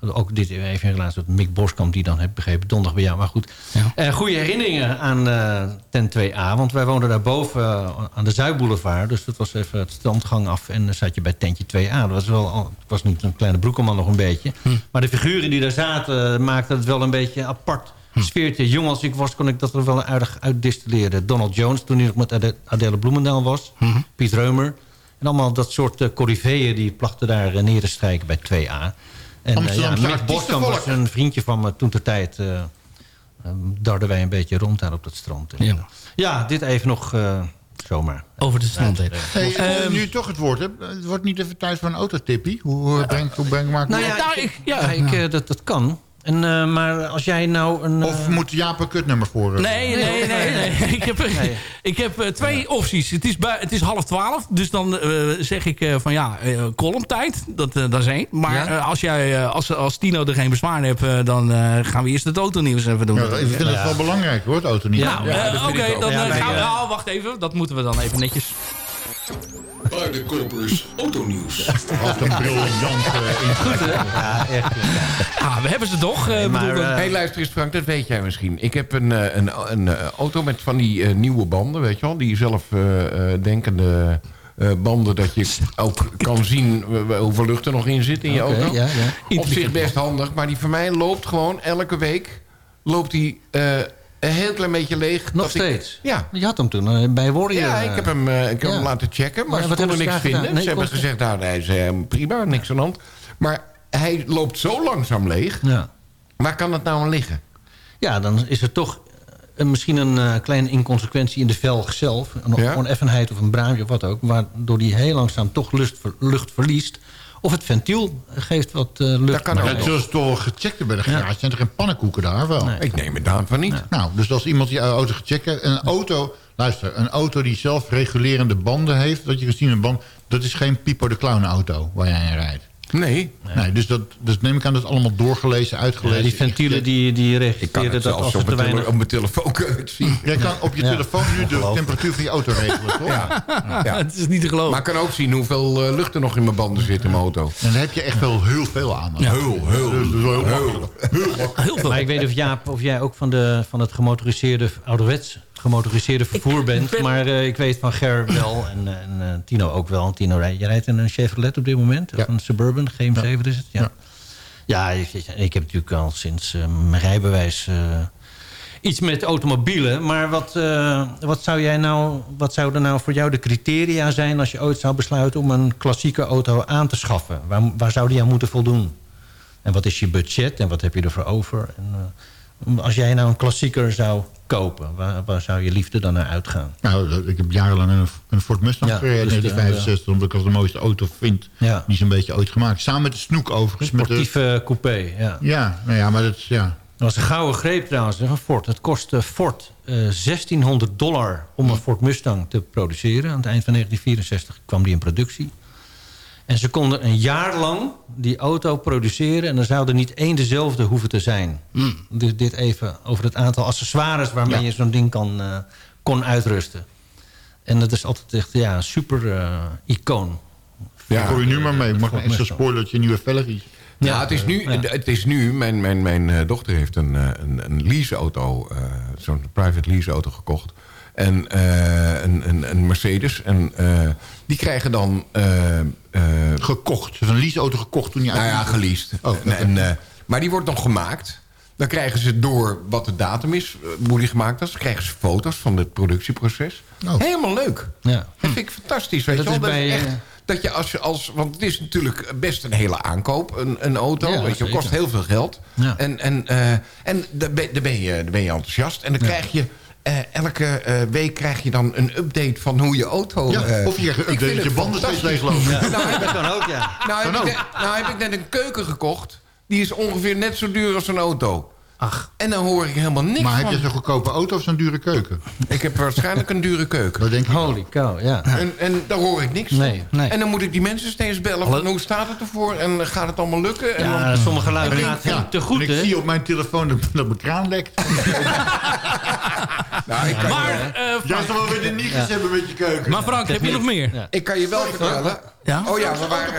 [SPEAKER 13] Ook dit even in relatie tot Mick Boskamp... die dan, heb ik begrepen, donderdag bij jou. Maar goed,
[SPEAKER 11] Ja.
[SPEAKER 13] Eh, goede herinneringen aan eh, tent 2A. Want wij woonden daarboven uh, aan de Zuidboulevard. Dus dat was even het strandgang af. En dan zat je bij tentje 2A. Dat was, wel, het was niet een kleine broekelman nog een beetje. Maar de figuren die daar zaten... eh, maakten het wel een beetje apart sfeertje. Jong als ik was, kon ik dat er wel aardig uitdistilleren. Donald Jones, toen hij nog met Ade- Adele Bloemendaal was. Piet Reumer. En allemaal dat soort uh, corriveeën die plachten daar uh, neer te strijken bij 2A. En uh, ja, Mick Boskamp was een vriendje van me toen de tijd. Uh, um, darden wij een beetje rond daar op dat strand. En, ja. ja, dit even nog uh, zomaar.
[SPEAKER 11] Over de strand.
[SPEAKER 14] Hey, hey, um, nu je toch het woord hebt. Het wordt niet even tijd voor een autotippie. Hoe breng hoe breng maak
[SPEAKER 13] nou ja, nou, ik, ja, ik, uh, dat, dat kan. En, uh, maar als jij nou een...
[SPEAKER 14] Of moet Jaap een kutnummer voor?
[SPEAKER 11] Nee, nee, nee. nee. ik heb, nee. [laughs] ik heb uh, twee ja. opties. Het is, bij, het is half twaalf. Dus dan uh, zeg ik van ja, columntijd. Dat, dat is één. Maar ja? als, jij, als, als Tino er geen bezwaar hebt... dan gaan we eerst het autonieuws even doen.
[SPEAKER 14] Ja, ik vind het wel belangrijk hoor, het autonieuws.
[SPEAKER 11] Ja, Oké, okay, dan gaan we... Oh, wacht even. Dat moeten we dan even netjes...
[SPEAKER 10] Paardenkopers Autonieuws.
[SPEAKER 14] Wat een briljant uh, [laughs]
[SPEAKER 11] Goed, hè? Ja, echt. Ja, we hebben ze toch. Uh,
[SPEAKER 12] maar, uh, hey, luister eens Frank, dat weet jij misschien. Ik heb een, een, een, een auto met van die nieuwe banden, weet je wel. Die zelfdenkende banden dat je ook kan zien hoeveel lucht er nog in zit in je
[SPEAKER 13] okay,
[SPEAKER 12] auto.
[SPEAKER 13] Ja, ja.
[SPEAKER 12] Op zich best handig, maar die van mij loopt gewoon elke week... loopt die een heel klein beetje leeg.
[SPEAKER 13] Nog steeds?
[SPEAKER 12] Ik, ja.
[SPEAKER 13] Je had hem toen uh, bij Warrior.
[SPEAKER 12] Ja, ik heb hem, uh, ik heb
[SPEAKER 13] ja.
[SPEAKER 12] hem laten checken. Maar,
[SPEAKER 13] Maar
[SPEAKER 12] ze konden
[SPEAKER 13] hebben
[SPEAKER 12] niks vinden.
[SPEAKER 13] Nee,
[SPEAKER 12] ze hebben gezegd, nou, hij is eh, prima, niks aan de hand. Maar hij loopt zo langzaam leeg. Waar kan het nou aan liggen?
[SPEAKER 13] Ja, dan is er toch eh, misschien een eh, kleine inconsequentie in de velg zelf. Een
[SPEAKER 12] Ja?
[SPEAKER 13] oneffenheid of een braamje of wat ook. Waardoor die heel langzaam toch lucht verliest. Of het ventiel geeft wat eh, lucht.
[SPEAKER 14] kan ook. Dat ze toch gecheckt hebben bij de garage. Zijn er geen pannenkoeken daar wel?
[SPEAKER 12] Ik neem het aan van niet.
[SPEAKER 14] Nou, dus als iemand die auto gecheckt heeft... Een auto, luister, een auto die zelfregulerende banden heeft... dat je gezien een band... dat is geen Pipo de Clown auto waar jij in rijdt.
[SPEAKER 12] Nee.
[SPEAKER 14] nee dus, dat, dus neem ik aan dat het allemaal doorgelezen, uitgelezen...
[SPEAKER 13] Ja, die ventielen die, die
[SPEAKER 12] Ik kan
[SPEAKER 13] registreren dat als
[SPEAKER 12] op
[SPEAKER 13] er te weinig...
[SPEAKER 12] op mijn telefoon kunnen zien.
[SPEAKER 14] Jij kan op je
[SPEAKER 13] Ja.
[SPEAKER 14] telefoon nu de temperatuur van je auto regelen, toch?
[SPEAKER 12] Ja. Ja.
[SPEAKER 11] Het is niet te geloven.
[SPEAKER 12] Maar ik kan ook zien hoeveel eh, lucht er nog in mijn banden zit in mijn auto.
[SPEAKER 14] En daar heb je echt wel heel veel aan.
[SPEAKER 12] Ja. Heel, heel,
[SPEAKER 14] Dus dat is wel heel
[SPEAKER 12] heel.
[SPEAKER 11] Heel veel.
[SPEAKER 13] Maar ik weet niet of Jaap, of jij ook van, de, van het gemotoriseerde, ouderwets gemotoriseerde vervoer bent.
[SPEAKER 11] ben-
[SPEAKER 13] Maar eh, ik weet van Ger wel en, eh, en eh, Tino ook wel. Tino, je rijdt in een Chevrolet op dit moment?
[SPEAKER 14] Ja.
[SPEAKER 13] Of een Suburban, GM7 is het? Ja.
[SPEAKER 14] Ja.
[SPEAKER 13] Ja, ik, ik heb natuurlijk al sinds eh, mijn rijbewijs eh, iets met automobielen. Maar wat, eh, wat, zou jij nou, wat zouden nou voor jou de criteria zijn... als je ooit zou besluiten om een klassieke auto aan te schaffen? Waar, waar zou die aan moeten voldoen? En wat is je budget en wat heb je ervoor over? En, eh, als jij nou een klassieker zou kopen, waar, waar zou je liefde dan naar uitgaan?
[SPEAKER 14] Nou, ik heb jarenlang een, een Ford Mustang
[SPEAKER 13] Ja,
[SPEAKER 14] gereden in
[SPEAKER 13] dus de-
[SPEAKER 14] 1965... omdat ik als de mooiste auto vind
[SPEAKER 13] Ja.
[SPEAKER 14] die ze een beetje ooit gemaakt. Samen met de Snoek overigens. Met de,
[SPEAKER 13] Sportieve coupé, ja.
[SPEAKER 14] ja, nou ja, maar dat is... Ja.
[SPEAKER 13] Dat was een gouden greep trouwens van Ford. Het kostte Ford eh 1600 dollar om een Ford Mustang te produceren. Aan het eind van 1964 kwam die in productie. En ze konden een jaar lang die auto produceren... en dan zou er niet één dezelfde hoeven te zijn. Dus dit even over het aantal accessoires... waarmee
[SPEAKER 14] Ja.
[SPEAKER 13] je zo'n ding kan, eh, kon uitrusten. En dat is altijd echt ja, een super eh, icoon.
[SPEAKER 14] Ja, gooi je nu maar mee. Ik mag een extra dat je nieuwe velgjes...
[SPEAKER 12] Ja, het is nu,
[SPEAKER 13] ja.
[SPEAKER 12] het is nu mijn, mijn, mijn eh, dochter heeft een, eh, een, een leaseauto, eh, zo'n private leaseauto gekocht. En eh, een, een, een Mercedes. En eh, die krijgen dan... eh,
[SPEAKER 14] Gekocht. Ze hebben een leaseauto gekocht toen je
[SPEAKER 12] nou ja, geleased.
[SPEAKER 14] Oh,
[SPEAKER 12] En, en, maar die wordt nog gemaakt. Dan krijgen ze door wat de datum is, hoe die gemaakt was... krijgen ze foto's van het productieproces.
[SPEAKER 14] Oh.
[SPEAKER 12] Helemaal leuk.
[SPEAKER 13] Ja.
[SPEAKER 12] Dat vind ik fantastisch. Weet
[SPEAKER 13] Dat
[SPEAKER 12] je wel?
[SPEAKER 13] is bij,
[SPEAKER 12] echt,
[SPEAKER 13] eh,
[SPEAKER 12] dat je als je als... Want het is natuurlijk best een hele aankoop, een, een auto.
[SPEAKER 13] Ja,
[SPEAKER 12] weet je, het kost heel veel geld.
[SPEAKER 13] Ja.
[SPEAKER 12] En, en, en daar ben, daar ben, je, daar ben je enthousiast. En dan krijg je... eh, elke eh, week krijg je dan een update van hoe je auto...
[SPEAKER 14] Ja,
[SPEAKER 12] eh,
[SPEAKER 14] of je krijgt een
[SPEAKER 12] ik
[SPEAKER 14] update je banden steeds leeglopen.
[SPEAKER 12] Nou, heb
[SPEAKER 13] Dat kan ook, ja.
[SPEAKER 12] nou, heb ik net, nou heb ik net een keuken gekocht. Die is ongeveer net zo duur als een auto.
[SPEAKER 13] Ach.
[SPEAKER 12] En dan hoor ik helemaal niks
[SPEAKER 14] Maar heb je zo'n goedkope auto of zo'n dure keuken?
[SPEAKER 12] Ik heb waarschijnlijk een dure keuken.
[SPEAKER 14] Dat denk ik.
[SPEAKER 13] Holy cow, ja.
[SPEAKER 12] En, en daar hoor ik niks
[SPEAKER 13] Nee,
[SPEAKER 12] van.
[SPEAKER 13] nee.
[SPEAKER 12] En dan moet ik die mensen steeds bellen. Van, hoe staat het ervoor? En eh, gaat het allemaal lukken? En
[SPEAKER 13] Ja,
[SPEAKER 12] dan,
[SPEAKER 13] sommige luiden gaat te goed,
[SPEAKER 14] en ik zie op mijn telefoon dat, dat mijn kraan lekt. [laughs]
[SPEAKER 12] nou, ik, kan
[SPEAKER 11] Maar,
[SPEAKER 12] je,
[SPEAKER 11] eh,
[SPEAKER 14] Jij zal wel weer de nietjes hebben met je keuken.
[SPEAKER 11] maar Frank, heb je nog meer?
[SPEAKER 13] Ja.
[SPEAKER 12] ik kan je wel vertellen...
[SPEAKER 11] Ja?
[SPEAKER 12] Oh ja, we waren...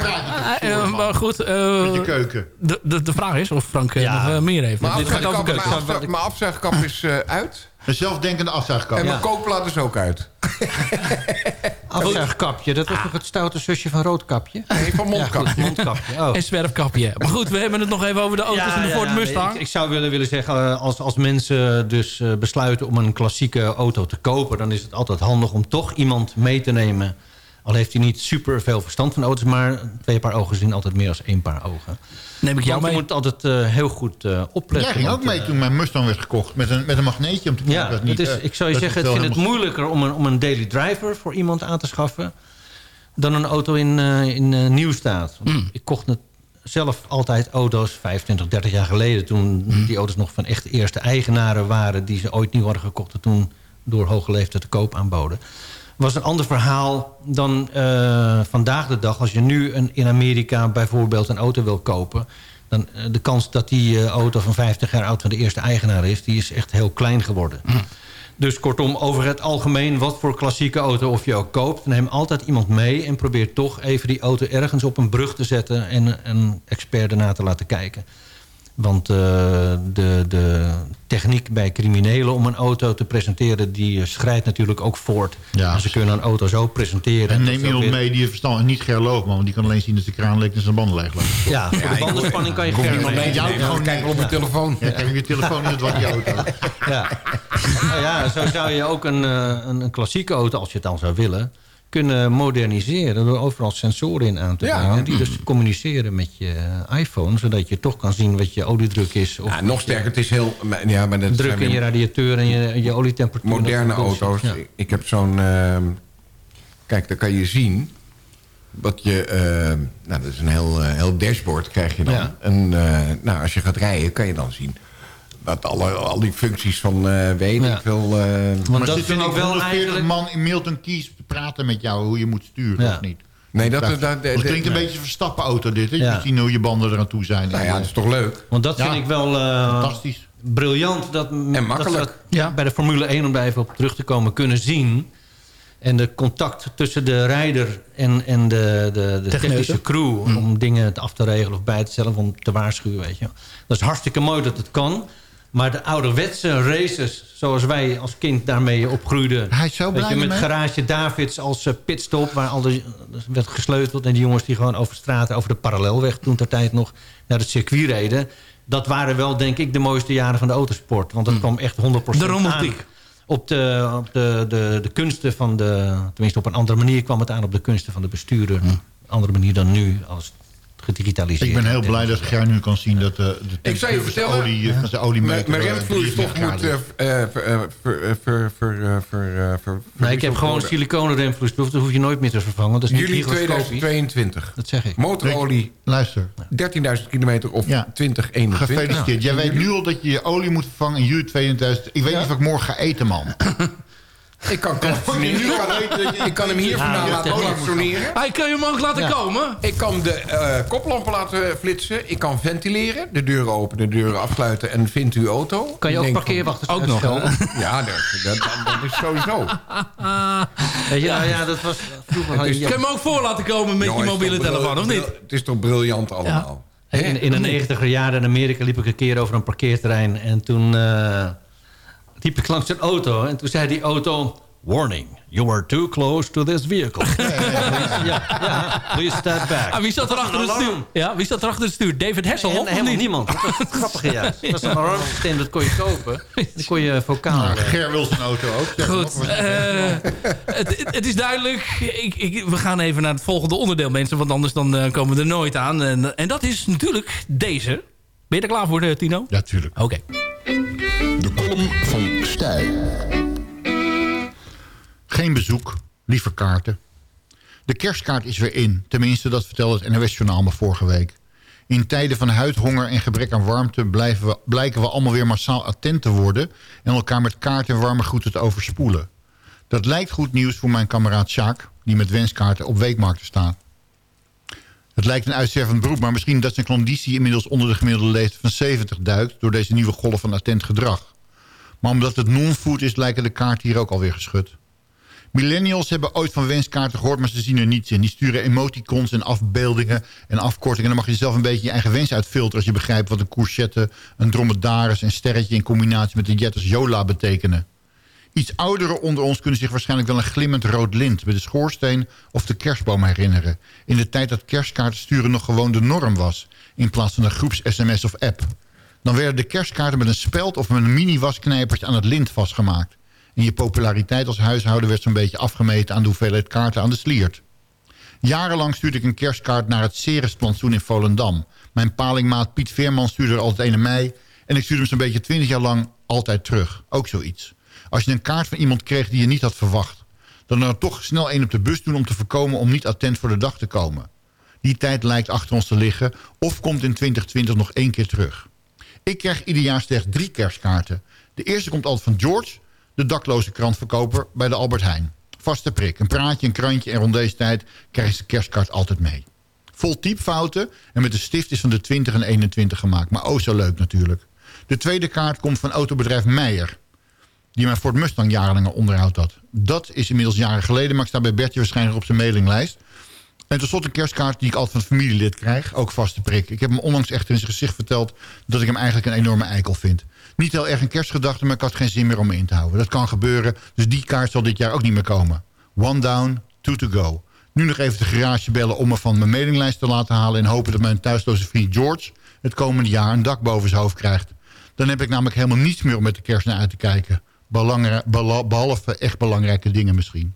[SPEAKER 11] Eh, eh, maar goed, eh,
[SPEAKER 14] Met je keuken.
[SPEAKER 11] de, de, de vraag is of Frank
[SPEAKER 13] Ja.
[SPEAKER 11] nog meer heeft.
[SPEAKER 12] Mijn
[SPEAKER 11] Want dit gaat over
[SPEAKER 12] afzuigkap, mijn afzuigkap is eh, uit.
[SPEAKER 14] Een zelfdenkende afzuigkap.
[SPEAKER 12] En mijn kookplaat is ook uit. [laughs]
[SPEAKER 13] Afzuigkapje, dat was toch het stoute zusje van Roodkapje?
[SPEAKER 12] Nee, van [laughs]
[SPEAKER 13] Ja,
[SPEAKER 12] mondkapje.
[SPEAKER 13] mondkapje. Oh.
[SPEAKER 11] En zwerfkapje. Maar goed, we hebben het nog even over de auto's en de Ford Mustang.
[SPEAKER 13] ik, ik zou willen, willen zeggen, als, als mensen dus eh, besluiten om een klassieke auto te kopen... dan is het altijd handig om toch iemand mee te nemen Al heeft hij niet super veel verstand van auto's... maar twee paar ogen zien altijd meer dan één paar ogen.
[SPEAKER 11] Neem ik jou
[SPEAKER 13] Want
[SPEAKER 11] mee?
[SPEAKER 13] je moet altijd eh, heel goed eh, opletten.
[SPEAKER 14] Jij ging ook mee
[SPEAKER 13] eh,
[SPEAKER 14] toen mijn Mustang werd gekocht. Met een, met een magneetje om te kijken
[SPEAKER 13] Ja,
[SPEAKER 14] dat niet,
[SPEAKER 13] het is, ik zou je zeggen,
[SPEAKER 14] het
[SPEAKER 13] ik vind het moeilijker om een, om een daily driver voor iemand aan te schaffen... dan een auto in, eh, in eh, nieuw staat.
[SPEAKER 14] Hmm.
[SPEAKER 13] Ik kocht het zelf altijd auto's 25, 30 jaar geleden... toen
[SPEAKER 14] Hmm.
[SPEAKER 13] die auto's nog van echt eerste eigenaren waren... die ze ooit nieuw hadden gekocht en toen door hoge leeftijd te koop aanboden. Was een ander verhaal dan eh, vandaag de dag. Als je nu een, in Amerika bijvoorbeeld een auto wil kopen... dan eh, de kans dat die eh, auto van 50 jaar oud van de eerste eigenaar is... die is echt heel klein geworden. Dus kortom, over het algemeen, wat voor klassieke auto of je ook koopt... neem altijd iemand mee en probeer toch even die auto ergens op een brug te zetten... en een expert erna te laten kijken. Want eh, de, de techniek bij criminelen om een auto te presenteren... die eh, schrijdt natuurlijk ook voort. en ze kunnen een auto zo presenteren.
[SPEAKER 14] En
[SPEAKER 13] dat
[SPEAKER 14] neem iemand
[SPEAKER 13] weer-
[SPEAKER 14] mee die het verstand en niet geerloogman, want die kan alleen zien dat de kraan leek en zijn banden leeg lopen.
[SPEAKER 13] Ja, voor de bandenspanning kan je
[SPEAKER 14] Hoef
[SPEAKER 13] ver
[SPEAKER 14] niemand
[SPEAKER 13] mee. Ja,
[SPEAKER 14] nemen,
[SPEAKER 13] gewoon
[SPEAKER 14] kijken op je
[SPEAKER 13] ja.
[SPEAKER 14] telefoon. Ja, kijk op je telefoon dat was die auto.
[SPEAKER 13] Ja. Nou ja, zo zou je ook een, eh, een, een klassieke auto, als je het dan zou willen... kunnen moderniseren door overal sensoren in aan te
[SPEAKER 12] Ja.
[SPEAKER 13] brengen... die dus communiceren met je iPhone... zodat je toch kan zien wat je oliedruk is. Of
[SPEAKER 12] Ja, nog sterker, het is heel... Ja, maar dat
[SPEAKER 13] druk in je
[SPEAKER 12] weer
[SPEAKER 13] radiator en je, je olietemperatuur.
[SPEAKER 12] moderne auto's.
[SPEAKER 13] Ja.
[SPEAKER 12] Ik heb zo'n... ehm, kijk, dan kan je zien... Wat je... ehm, nou, dat is een heel, eh, heel dashboard krijg je dan.
[SPEAKER 13] Ja.
[SPEAKER 12] En eh, nou, als je gaat rijden, kan je dan zien... Dat alle, al die functies van eh weet ik veel... eh,
[SPEAKER 14] maar zit er ook wel 140 man in Milton Keys te praten met jou hoe je moet sturen,
[SPEAKER 12] Ja.
[SPEAKER 14] of niet?
[SPEAKER 12] Nee, dat-
[SPEAKER 14] Dat,
[SPEAKER 12] dat- dat-
[SPEAKER 14] het klinkt een
[SPEAKER 12] nee.
[SPEAKER 14] beetje een verstappen auto dit. Hè? Je
[SPEAKER 13] Ja.
[SPEAKER 14] moet zien hoe je banden eraan toe zijn.
[SPEAKER 12] Nou ja, dat is toch leuk?
[SPEAKER 13] Want dat vind ik wel eh,
[SPEAKER 14] fantastisch.
[SPEAKER 13] briljant. Dat,
[SPEAKER 12] En
[SPEAKER 13] dat
[SPEAKER 12] makkelijk.
[SPEAKER 13] dat bij de Formule 1, om daar even op terug te komen, kunnen zien. En de contact tussen de rijder en, en de, de, de technische crew... om dingen af te regelen of bij te stellen of om te waarschuwen. Weet je. Dat is hartstikke mooi dat het kan. Maar de ouderwetse races, zoals wij als kind daarmee opgroeiden...
[SPEAKER 14] Hij is zo blij
[SPEAKER 13] je, met. Garage Davids als eh, pitstop... waar al de, werd gesleuteld en die jongens die gewoon over straat... over de parallelweg toen ter tijd nog naar het circuit reden... dat waren wel, denk ik, de mooiste jaren van de autosport. Want dat kwam echt 100%
[SPEAKER 11] De romantiek.
[SPEAKER 13] aan op, de, op de, de, de kunsten van de... tenminste op een andere manier kwam het aan op de kunsten van de bestuurder. Een andere manier dan nu, als gedigitaliseerd
[SPEAKER 14] Ik ben heel blij dat Ger nu kan zien dat de, de
[SPEAKER 12] Ik zou je vertellen,
[SPEAKER 14] olie, van zijn oliemeter...
[SPEAKER 12] mijn
[SPEAKER 14] eh,
[SPEAKER 12] remvloeistof
[SPEAKER 14] 23
[SPEAKER 12] moet eh, eh, ver- eh, eh, eh, eh,
[SPEAKER 13] ik heb gewoon
[SPEAKER 12] worden.
[SPEAKER 13] siliconen remvloeistof. Dat hoef je nooit meer te vervangen. Dat is niet
[SPEAKER 12] Juli
[SPEAKER 13] hygroscopisch.
[SPEAKER 12] 2022.
[SPEAKER 13] Dat zeg ik.
[SPEAKER 12] Motorolie,
[SPEAKER 14] Luister,
[SPEAKER 12] 13.000 kilometer of
[SPEAKER 14] Ja.
[SPEAKER 12] 2021.
[SPEAKER 14] gefeliciteerd. Jij weet nu al dat je je olie moet vervangen in juli 2000. Ik weet niet of ik morgen ga eten, man. [laughs]
[SPEAKER 12] Ik kan, kan, [laughs] nu kan, ik kan hem hier vandaan
[SPEAKER 13] Ja,
[SPEAKER 12] laten
[SPEAKER 13] ja.
[SPEAKER 12] plafonneren.
[SPEAKER 11] Hij kan je hem ook laten
[SPEAKER 14] Ja.
[SPEAKER 11] komen.
[SPEAKER 12] Ik kan de eh, koplampen laten flitsen. Ik kan ventileren. De deuren openen, de deuren afsluiten. En vindt uw auto.
[SPEAKER 13] Kan je ook parkeerwachters
[SPEAKER 11] Ook nog,
[SPEAKER 13] uitschelden?
[SPEAKER 12] van- Ja, dat, dat, dat is sowieso.
[SPEAKER 13] Weet je, nou ja, dat was vroeger...
[SPEAKER 12] Het is-
[SPEAKER 13] ja,
[SPEAKER 11] Kun je hem ook voor laten komen met
[SPEAKER 12] Jongens,
[SPEAKER 11] je mobiele telefoon, of niet?
[SPEAKER 12] Het is toch briljant allemaal.
[SPEAKER 13] In, in de negentiger jaren in Amerika liep ik een keer over een parkeerterrein. En toen eh liep ik [laughs] langs een auto. En toen zei die auto... Warning, you are too close to this vehicle. [laughs] ja, ja, please step back.
[SPEAKER 11] Ah, wie zat er achter het stuur? Ja, wie zat er achter het stuur? David of
[SPEAKER 13] helemaal
[SPEAKER 11] niet?
[SPEAKER 13] niemand. Dat was het [laughs] grappige juist. Dat was een alarmsysteem, dat kon je kopen. Dat kon je vocaal...
[SPEAKER 14] Nou,
[SPEAKER 13] eh,
[SPEAKER 14] Ger wil zijn auto ook.
[SPEAKER 11] Goed, eh, het, het is duidelijk. Ik, ik, we gaan even naar het volgende onderdeel, mensen. Want anders dan, eh, komen we er nooit aan. En, en dat is natuurlijk deze. Ben je er klaar voor, Tino?
[SPEAKER 14] Ja, tuurlijk.
[SPEAKER 11] Oké.
[SPEAKER 14] De column van Stijl. Geen bezoek, liever kaarten. De kerstkaart is weer in. Tenminste, dat vertelde het NOS-journaal me vorige week. In tijden van huidhonger en gebrek aan warmte... Blijven we, blijken we allemaal weer massaal attent te worden... en elkaar met kaarten en warme groeten te overspoelen. Dat lijkt goed nieuws voor mijn kameraad Sjaak... die met wenskaarten op weekmarkten staat. Het lijkt een uitstervend beroep, maar misschien dat zijn klanditie inmiddels onder de gemiddelde leeftijd van 70 duikt door deze nieuwe golf van attent gedrag. Maar omdat het non-food is, lijken de kaarten hier ook alweer geschud. Millennials hebben ooit van wenskaarten gehoord, maar ze zien er niets in. Die sturen emoticons en afbeeldingen en afkortingen. En dan mag je zelf een beetje je eigen wens uitfilteren... als je begrijpt wat een courgette, een dromedaris en sterretje... in combinatie met de jetters Yola betekenen. Iets ouderen onder ons kunnen zich waarschijnlijk wel een glimmend rood lint... bij de schoorsteen of de kerstboom herinneren. In de tijd dat kerstkaarten sturen nog gewoon de norm was... in plaats van een groeps-sms of app. Dan werden de kerstkaarten met een speld of met een mini-wasknijpertje aan het lint vastgemaakt. En je populariteit als huishouden werd zo'n beetje afgemeten... aan de hoeveelheid kaarten aan de sliert.
[SPEAKER 16] Jarenlang stuurde ik een kerstkaart naar het Ceresplantsoen in Volendam. Mijn palingmaat Piet Veerman stuurde er altijd een mij... en ik stuurde hem zo'n beetje twintig jaar lang altijd terug. Ook zoiets. Als je een kaart van iemand kreeg die je niet had verwacht... dan er toch snel een op de bus doen om te voorkomen... om niet attent voor de dag te komen. Die tijd lijkt achter ons te liggen... of komt in 2020 nog één keer terug. Ik krijg ieder jaar slechts drie kerstkaarten. De eerste komt altijd van George, de dakloze krantverkoper bij de Albert Heijn. Vaste prik, een praatje, een krantje en rond deze tijd krijg je de kerstkaart altijd mee. Vol typfouten en met de stift is van de 20 en 21 gemaakt. Maar oh zo leuk natuurlijk. De tweede kaart komt van autobedrijf Meijer. Die mijn Ford Mustang jarenlang onderhoud had. Dat is inmiddels jaren geleden, maar ik sta bij Bertje waarschijnlijk op zijn mailinglijst. En tenslotte een kerstkaart die ik altijd van het familielid krijg. Ook vaste prik. Ik heb hem onlangs echt in zijn gezicht verteld... dat ik hem eigenlijk een enorme eikel vind. Niet heel erg een kerstgedachte, maar ik had geen zin meer om me in te houden. Dat kan gebeuren, dus die kaart zal dit jaar ook niet meer komen. One down, two to go. Nu nog even de garage bellen om me van mijn mailinglijst te laten halen... en hopen dat mijn thuisloze vriend George het komende jaar een dak boven zijn hoofd krijgt. Dan heb ik namelijk helemaal niets meer om met de kerst naar uit te kijken. Behalve echt belangrijke dingen misschien.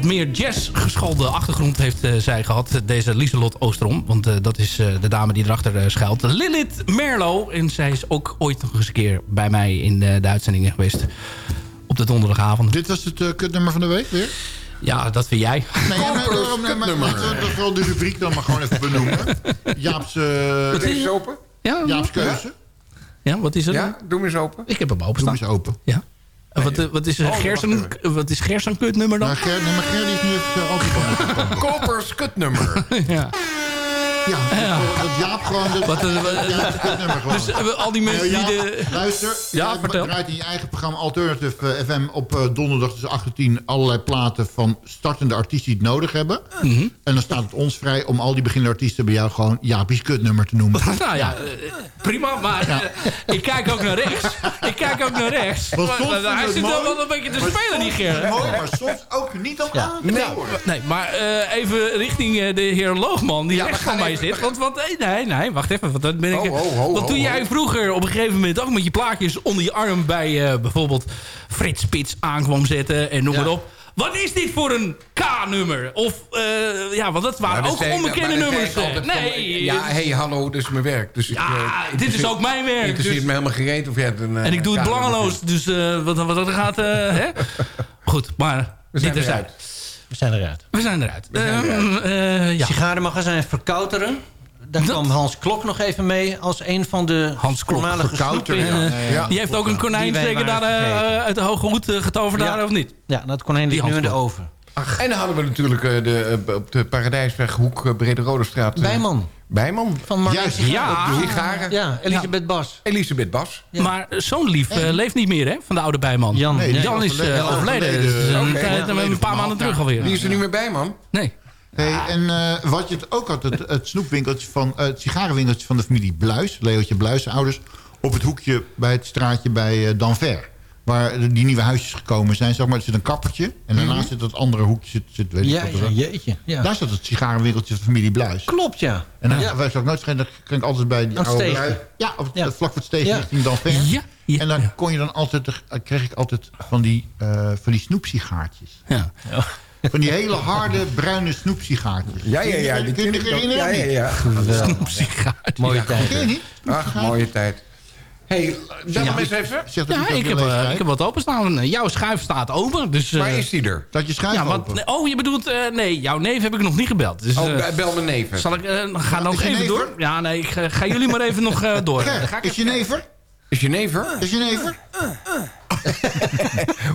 [SPEAKER 11] Wat meer jazz-geschoolde achtergrond heeft eh, zij gehad. Deze Lieselot Oosterom. Want eh, dat is eh, de dame die erachter eh, schuilt. Lilith Merlo. En zij is ook ooit nog eens een keer bij mij in de uitzendingen geweest. Op de donderdagavond.
[SPEAKER 16] Dit was het kutnummer van de week weer?
[SPEAKER 11] Ja, dat vind jij.
[SPEAKER 16] Nee, ja, maar, waarom, nee, maar, dat is wel de rubriek dan maar gewoon even benoemen. [laughs] Jaap's...
[SPEAKER 11] is-
[SPEAKER 16] open?
[SPEAKER 11] Ja,
[SPEAKER 16] Jaap's keuze.
[SPEAKER 11] Ja, wat is er?
[SPEAKER 12] Ja, doe hem eens open.
[SPEAKER 11] Ik heb hem
[SPEAKER 14] Doe
[SPEAKER 11] openstaan.
[SPEAKER 14] eens open.
[SPEAKER 11] Ja. Wat, wat is een
[SPEAKER 12] Oh,
[SPEAKER 11] Gerson, wat is Gerson kutnummer dan?
[SPEAKER 14] Nou, Ger, nee, maar Ger is nu van de [laughs]
[SPEAKER 12] Kopers kutnummer. [laughs]
[SPEAKER 11] ja.
[SPEAKER 14] Ja, dat Jaap gewoon... De,
[SPEAKER 11] Wat, eh,
[SPEAKER 14] kutnummer gewoon.
[SPEAKER 11] Dus eh, al die mensen die de...
[SPEAKER 14] Luister,
[SPEAKER 11] Ja, vertel.
[SPEAKER 14] draait in je eigen programma Alternative eh, FM op eh, donderdag tussen 8 en 10 allerlei platen van startende artiesten die het nodig hebben.
[SPEAKER 11] Mhm.
[SPEAKER 14] En dan staat het ons vrij om al die beginnende artiesten bij jou gewoon Jaapie's kutnummer te noemen. [laughs]
[SPEAKER 11] Nou ja, eh, prima, maar eh, ik kijk ook naar rechts. Ik kijk ook naar rechts. Hij zit wel
[SPEAKER 14] mooi,
[SPEAKER 11] wel een beetje te spelen, die Ger.
[SPEAKER 14] Mooi, maar soms ook niet om aan te
[SPEAKER 11] Nee, maar eh, even richting eh, de heer Loogman, die
[SPEAKER 12] Ja,
[SPEAKER 11] rechts van mij zit. Want, want nee, nee, nee, wacht even. Want, dan ben ik,
[SPEAKER 12] Ho, ho, ho,
[SPEAKER 11] want toen jij vroeger op een gegeven moment ook met je plaatjes onder je arm bij eh, bijvoorbeeld Frits Spits aankwam zetten en noem maar op. Wat is dit voor een K-nummer? Of, eh, ja, want dat waren
[SPEAKER 12] dat
[SPEAKER 11] ook
[SPEAKER 12] zei ik-
[SPEAKER 11] onbekende nummers.
[SPEAKER 12] ik altijd van-
[SPEAKER 11] Nee,
[SPEAKER 12] Ja, hey, hallo, dit is mijn werk. Dus ik,
[SPEAKER 11] Ja,
[SPEAKER 12] eh,
[SPEAKER 11] dit is ook mijn werk,
[SPEAKER 12] interesseert
[SPEAKER 11] dus-
[SPEAKER 12] me helemaal gereed of jij het een...
[SPEAKER 11] En ik doe het belangeloos, dus wat, wat dat gaat... hè? [laughs] Goed, maar dit is uit.
[SPEAKER 13] We zijn eruit.
[SPEAKER 11] We zijn eruit.
[SPEAKER 12] zijn
[SPEAKER 11] eh, ja.
[SPEAKER 13] Sigarenmagazijn Verkouteren. Daar
[SPEAKER 11] Dat-
[SPEAKER 13] kwam Hans Klok nog even mee als een van de
[SPEAKER 11] Hans Klok,
[SPEAKER 13] voormalige
[SPEAKER 14] Verkouteren,
[SPEAKER 13] snoepwinkel-
[SPEAKER 14] ja.
[SPEAKER 12] Ja.
[SPEAKER 11] die heeft ook een konijn zeker daar eh, uit de hoge hoed eh, getoverd,
[SPEAKER 13] Ja.
[SPEAKER 11] daar, of niet?
[SPEAKER 13] Ja, dat konijn ligt nu in de oven.
[SPEAKER 12] En dan hadden we natuurlijk eh, de, op de Paradijsweg, hoek uh, Brede Rode Straat. eh,
[SPEAKER 13] Bijman.
[SPEAKER 12] Bijman.
[SPEAKER 13] Van.
[SPEAKER 14] Juist,
[SPEAKER 11] Ja.
[SPEAKER 12] Sigaren.
[SPEAKER 13] Ja, Elisabeth Bas.
[SPEAKER 12] Elisabeth Bas.
[SPEAKER 11] Maar zo'n lief eh, leeft niet meer, hè? Van de oude bijman.
[SPEAKER 13] Jan,
[SPEAKER 14] Nee,
[SPEAKER 13] nee.
[SPEAKER 11] Jan is
[SPEAKER 14] overleden.
[SPEAKER 11] eh, overleden.
[SPEAKER 14] Overleden.
[SPEAKER 11] Dus, eh, een paar maanden terug alweer.
[SPEAKER 12] Die is er niet meer bij, man.
[SPEAKER 11] Nee.
[SPEAKER 14] Hey, en eh, wat je het ook had, het, het snoepwinkeltje van eh, het sigarenwinkeltje van de familie Bluis, Leootje Bluis, ouders, op het hoekje bij het straatje bij Danver. Waar die nieuwe huisjes gekomen zijn. Zeg maar, er zit een kappertje. En daarnaast zit dat andere hoekje. Zit, zit, weet ik
[SPEAKER 13] Ja,
[SPEAKER 14] wat
[SPEAKER 13] ja, jeetje. Ja.
[SPEAKER 14] Daar staat het sigarenwinkeltje van familie Bluis.
[SPEAKER 13] Klopt, ja.
[SPEAKER 14] En dan
[SPEAKER 13] Ja.
[SPEAKER 14] wij zou ik nooit vergeten, dan ging ik altijd bij die oude...
[SPEAKER 13] steegje.
[SPEAKER 14] Ja, op het,
[SPEAKER 13] Ja.
[SPEAKER 14] vlak voor het steegje richting Danver.
[SPEAKER 11] Ja, ja,
[SPEAKER 14] en dan kon je dan altijd, dan kreeg ik altijd van die, eh van die snoepsigaartjes.
[SPEAKER 11] Ja.
[SPEAKER 14] Van die hele harde bruine snoepsigaartjes.
[SPEAKER 12] Ja, ja, ja.
[SPEAKER 14] Die kun je herinneren?
[SPEAKER 12] Ja, ja, ja.
[SPEAKER 13] Mooie
[SPEAKER 14] Ken je
[SPEAKER 13] tijd.
[SPEAKER 14] niet?
[SPEAKER 12] Ach, mooie tijd. Hey, bel hem eens even.
[SPEAKER 14] Zeg dat
[SPEAKER 11] Ja, ik heb, eh, ik heb wat openstaan. Jouw schuif staat open. Dus, eh,
[SPEAKER 12] Waar is die er?
[SPEAKER 14] Dat je schuif
[SPEAKER 11] ja,
[SPEAKER 14] open.
[SPEAKER 11] want, oh, je bedoelt... eh, nee, jouw neef heb ik nog niet gebeld. Dus,
[SPEAKER 12] Oh,
[SPEAKER 11] eh,
[SPEAKER 12] bel mijn neven.
[SPEAKER 11] zal ik... eh, ga
[SPEAKER 14] Ja,
[SPEAKER 11] nog even door. Ja, nee, ik ga, ga jullie maar even nog eh, [laughs] door. Ga ik
[SPEAKER 14] is je never?
[SPEAKER 12] Is je never?
[SPEAKER 14] Is je never? [laughs]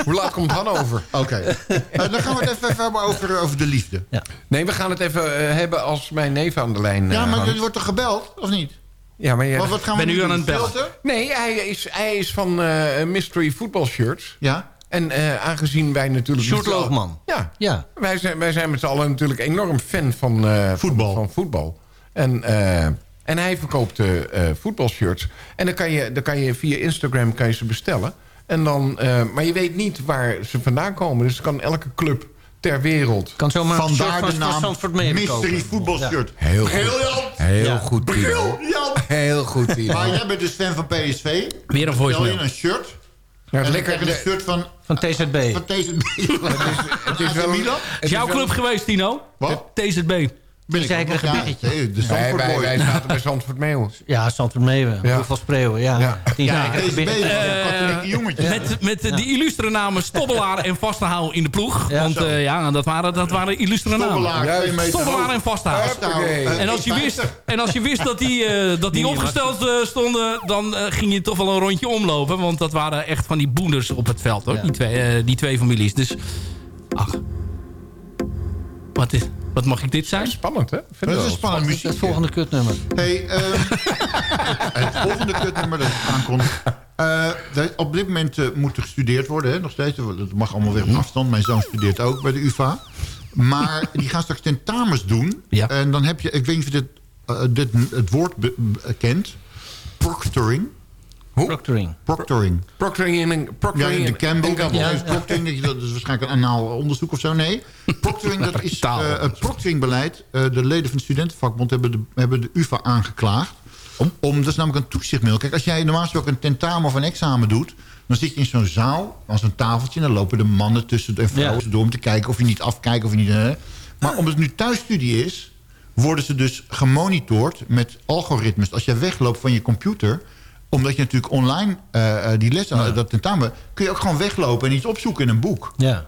[SPEAKER 12] Hoe laat komt Han over?
[SPEAKER 14] Oké. Eh, dan gaan we het even hebben over, over de liefde.
[SPEAKER 13] Ja.
[SPEAKER 12] Nee, we gaan het even eh, hebben als mijn neef aan de lijn
[SPEAKER 14] Ja,
[SPEAKER 12] eh,
[SPEAKER 14] maar
[SPEAKER 12] hangt.
[SPEAKER 14] er wordt toch gebeld, of niet?
[SPEAKER 12] Ja, maar jij-
[SPEAKER 14] Wat, wat gaan we
[SPEAKER 11] ben
[SPEAKER 14] nu
[SPEAKER 11] aan het bellen.
[SPEAKER 12] Nee, hij is, hij is van eh, Mystery Football Shirts.
[SPEAKER 14] Ja.
[SPEAKER 12] En eh, aangezien wij natuurlijk...
[SPEAKER 13] Sjoerd Loogman.
[SPEAKER 12] Ja.
[SPEAKER 13] Ja.
[SPEAKER 12] Wij zijn, wij zijn met z'n allen natuurlijk enorm fan van eh,
[SPEAKER 14] Voetbal.
[SPEAKER 12] Van, van voetbal. En, eh, en hij verkoopt voetbalshirts. En dan kan, je, dan kan je via Instagram kan je ze bestellen. En dan, eh, maar je weet niet waar ze vandaan komen. Dus kan elke club ter wereld...
[SPEAKER 13] Kan zomaar een shirt
[SPEAKER 14] Vandaar
[SPEAKER 13] van,
[SPEAKER 14] de naam Mystery voetbalshirt.
[SPEAKER 12] Heel goed.
[SPEAKER 14] Briljant!
[SPEAKER 12] Heel
[SPEAKER 13] Ja.
[SPEAKER 12] goed, Tino.
[SPEAKER 14] Briljant!
[SPEAKER 12] Heel goed, Tino.
[SPEAKER 14] Maar jij bent dus fan van PSV.
[SPEAKER 11] Weer een
[SPEAKER 14] Stel je
[SPEAKER 11] voicemail.
[SPEAKER 14] een shirt.
[SPEAKER 12] Ja,
[SPEAKER 14] En
[SPEAKER 12] lekker,
[SPEAKER 14] een shirt van,
[SPEAKER 13] Van TZB.
[SPEAKER 14] van deze...
[SPEAKER 12] het is wel...
[SPEAKER 14] Milan?
[SPEAKER 11] Is jouw club geweest, Tino?
[SPEAKER 14] Wat?
[SPEAKER 11] TZB.
[SPEAKER 14] Ben ik
[SPEAKER 13] Zeker een
[SPEAKER 14] ja,
[SPEAKER 13] gebiedje.
[SPEAKER 14] nee, De
[SPEAKER 12] Wij,
[SPEAKER 14] Zandvoort
[SPEAKER 12] wij, zaten bij Zandvoort Meeuwen. [laughs]
[SPEAKER 13] Ja, Zandvoort Meeuwen.
[SPEAKER 12] Ja.
[SPEAKER 13] Hoeveel spreeuwen, ja.
[SPEAKER 12] Ja.
[SPEAKER 14] Ja, deze katholieke jongetjes.
[SPEAKER 11] Met, met eh, die illustere namen Stobbelaar en Vasthouden in de ploeg.
[SPEAKER 13] Ja,
[SPEAKER 11] Want eh, ja, dat waren, dat waren illustere namen.
[SPEAKER 14] Stobbelaar,
[SPEAKER 11] en.
[SPEAKER 14] Nou,
[SPEAKER 11] En als je wist, en als je wist dat die, eh, dat die opgesteld stonden... dan ging je toch wel een rondje omlopen. Want dat waren echt van die boenders op het veld. hoor.
[SPEAKER 13] Ja.
[SPEAKER 11] Die, twee, die twee families. Dus, ach. Wat, is, wat mag ik dit zijn?
[SPEAKER 12] Spannend, hè? Vind
[SPEAKER 14] Dat is een spannend muziek.
[SPEAKER 13] Het volgende kutnummer.
[SPEAKER 14] Hey, ehm, [laughs] het volgende kutnummer dat aankondig. Eh, de- op dit moment eh, moet er gestudeerd worden, hè, nog steeds. Dat mag allemaal weer op afstand. Mijn zoon studeert ook bij de UvA. Maar [laughs] die gaan straks tentamens doen.
[SPEAKER 11] Ja.
[SPEAKER 14] En dan heb je, ik weet niet of je dit, eh, dit, het woord be- be- Proctoring.
[SPEAKER 13] Proctoring.
[SPEAKER 14] Proctoring.
[SPEAKER 12] Proctoring in een...
[SPEAKER 14] Ja,
[SPEAKER 12] Proctoring
[SPEAKER 14] in de Campbell.
[SPEAKER 12] in Campbell.
[SPEAKER 14] Ja, is proctoring, dat, je- dat is waarschijnlijk een anaal onderzoek of zo. Nee. Proctoring, dat is eh, het proctoringbeleid. Eh, de leden van de studentenvakbond hebben de, hebben de UvA aangeklaagd. Om, dat is namelijk een toezichtmiddel. Kijk, als jij normaal gesproken een tentamen of een examen doet... dan zit je in zo'n zaal, aan zo'n tafeltje... en dan lopen de mannen tussen en vrouwen
[SPEAKER 13] Ja.
[SPEAKER 14] door... om te kijken of je niet afkijkt of je niet... Maar omdat het nu thuisstudie is... worden ze dus gemonitord met algoritmes. Als jij wegloopt van je computer omdat je natuurlijk online eh, eh, die les, dat tentamen... kun je ook gewoon weglopen en iets opzoeken in een boek.
[SPEAKER 13] Ja.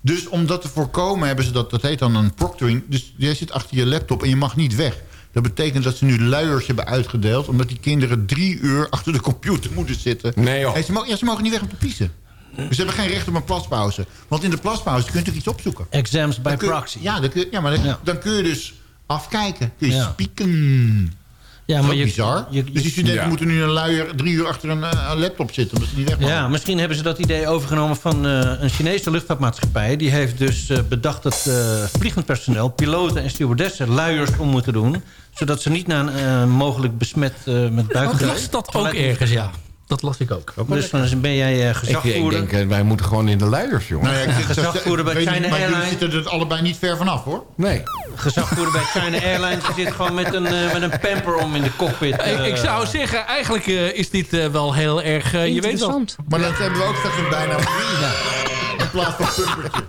[SPEAKER 14] Dus om dat te voorkomen hebben ze dat, dat heet dan een proctoring. Dus jij zit achter je laptop en je mag niet weg. Dat betekent dat ze nu luiers hebben uitgedeeld... omdat die kinderen drie uur achter de computer moeten zitten.
[SPEAKER 12] Nee joh.
[SPEAKER 14] En ze, mogen, ja, ze mogen niet weg om te piezen. Dus ze hebben geen recht op een plaspauze. Want in de plaspauze kun je natuurlijk iets opzoeken.
[SPEAKER 13] Exams by
[SPEAKER 14] je-
[SPEAKER 13] proxy.
[SPEAKER 14] Ja, dan kun je, ja maar dan, dan kun je dus afkijken. Kun je
[SPEAKER 13] Ja.
[SPEAKER 14] spieken.
[SPEAKER 13] Ja,
[SPEAKER 14] Dat is
[SPEAKER 13] maar
[SPEAKER 14] ook
[SPEAKER 13] je-
[SPEAKER 14] bizar.
[SPEAKER 13] je- je-
[SPEAKER 14] dus die studenten
[SPEAKER 13] Ja.
[SPEAKER 14] moeten nu een luier drie uur achter een, eh, een laptop zitten... omdat ze niet weg.
[SPEAKER 13] Ja, misschien hebben ze dat idee overgenomen van eh, een Chinese luchtvaartmaatschappij. Die heeft dus eh, bedacht dat eh, vliegend personeel, piloten en stewardessen luiers om moeten doen. Zodat ze niet naar een mogelijk besmet eh, met
[SPEAKER 17] Ik
[SPEAKER 13] buik.
[SPEAKER 17] las dat ook ergens, ja. Dat las ik ook.
[SPEAKER 13] Dus dan ben jij eh,
[SPEAKER 12] Ik,
[SPEAKER 13] gezagvoerder.
[SPEAKER 12] ik denk, eh, wij moeten gewoon in de luiers, jongen.
[SPEAKER 14] Nou ja, ik, [laughs] ik,
[SPEAKER 13] Gezagvoerder bij
[SPEAKER 14] niet,
[SPEAKER 13] China
[SPEAKER 14] maar
[SPEAKER 13] Airlines.
[SPEAKER 14] zitten er allebei niet ver vanaf, hoor.
[SPEAKER 12] Nee.
[SPEAKER 13] Gezagvoerder bij China Airlines die zit gewoon met een, eh, met een pamper om in de cockpit.
[SPEAKER 17] Ik, ik zou zeggen, eigenlijk eh, is dit wel heel erg... eh, je weet wel.
[SPEAKER 14] Maar dat hebben we ook straks een bijnaam. In plaats van pumpertje.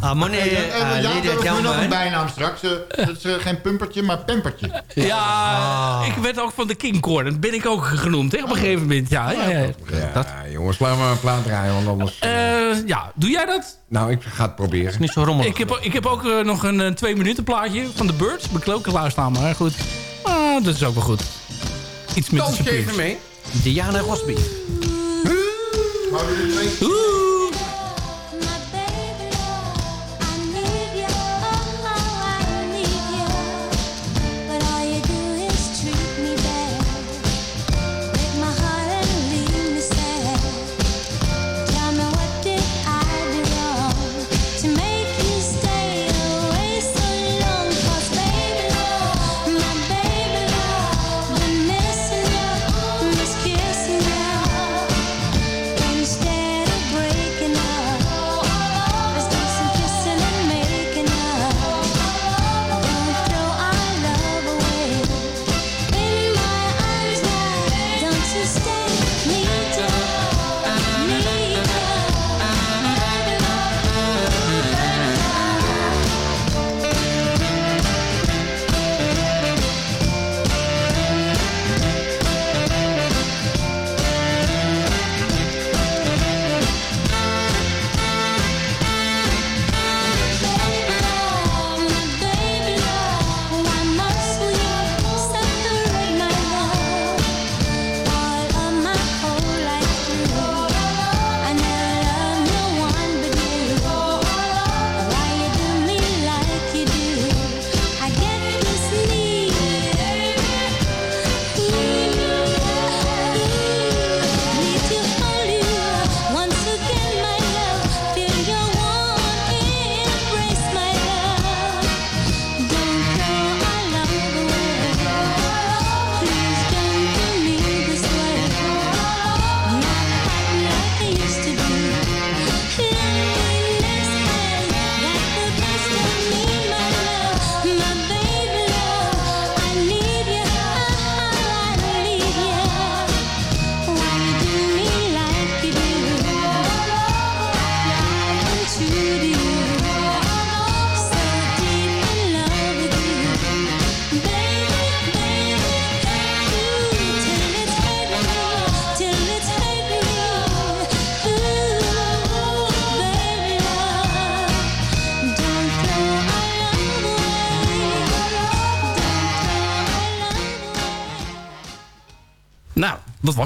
[SPEAKER 13] Ah, meneer, ah,
[SPEAKER 14] ja,
[SPEAKER 13] ladies
[SPEAKER 14] we
[SPEAKER 13] and
[SPEAKER 14] hebben nog een bijnaam straks. Eh, Dat is eh, geen pumpertje, maar pampertje.
[SPEAKER 17] Ja, ik werd ook van de King Corn. Dat ben ik ook genoemd, hè, op een gegeven moment. Ja, ja, ja.
[SPEAKER 12] Ja, jongens, laten we een plaat draaien, want anders...
[SPEAKER 17] Eh, ja, doe jij dat?
[SPEAKER 12] Nou, ik ga het proberen.
[SPEAKER 13] niet zo rommelig.
[SPEAKER 17] Ik heb, ik heb ook eh, nog een eh, twee minuten plaatje van de Birds. Ook klaarstaan, maar goed. Ah, dat is ook wel goed. Iets met de
[SPEAKER 12] even mee.
[SPEAKER 13] Diana Rosby.
[SPEAKER 17] Oeh.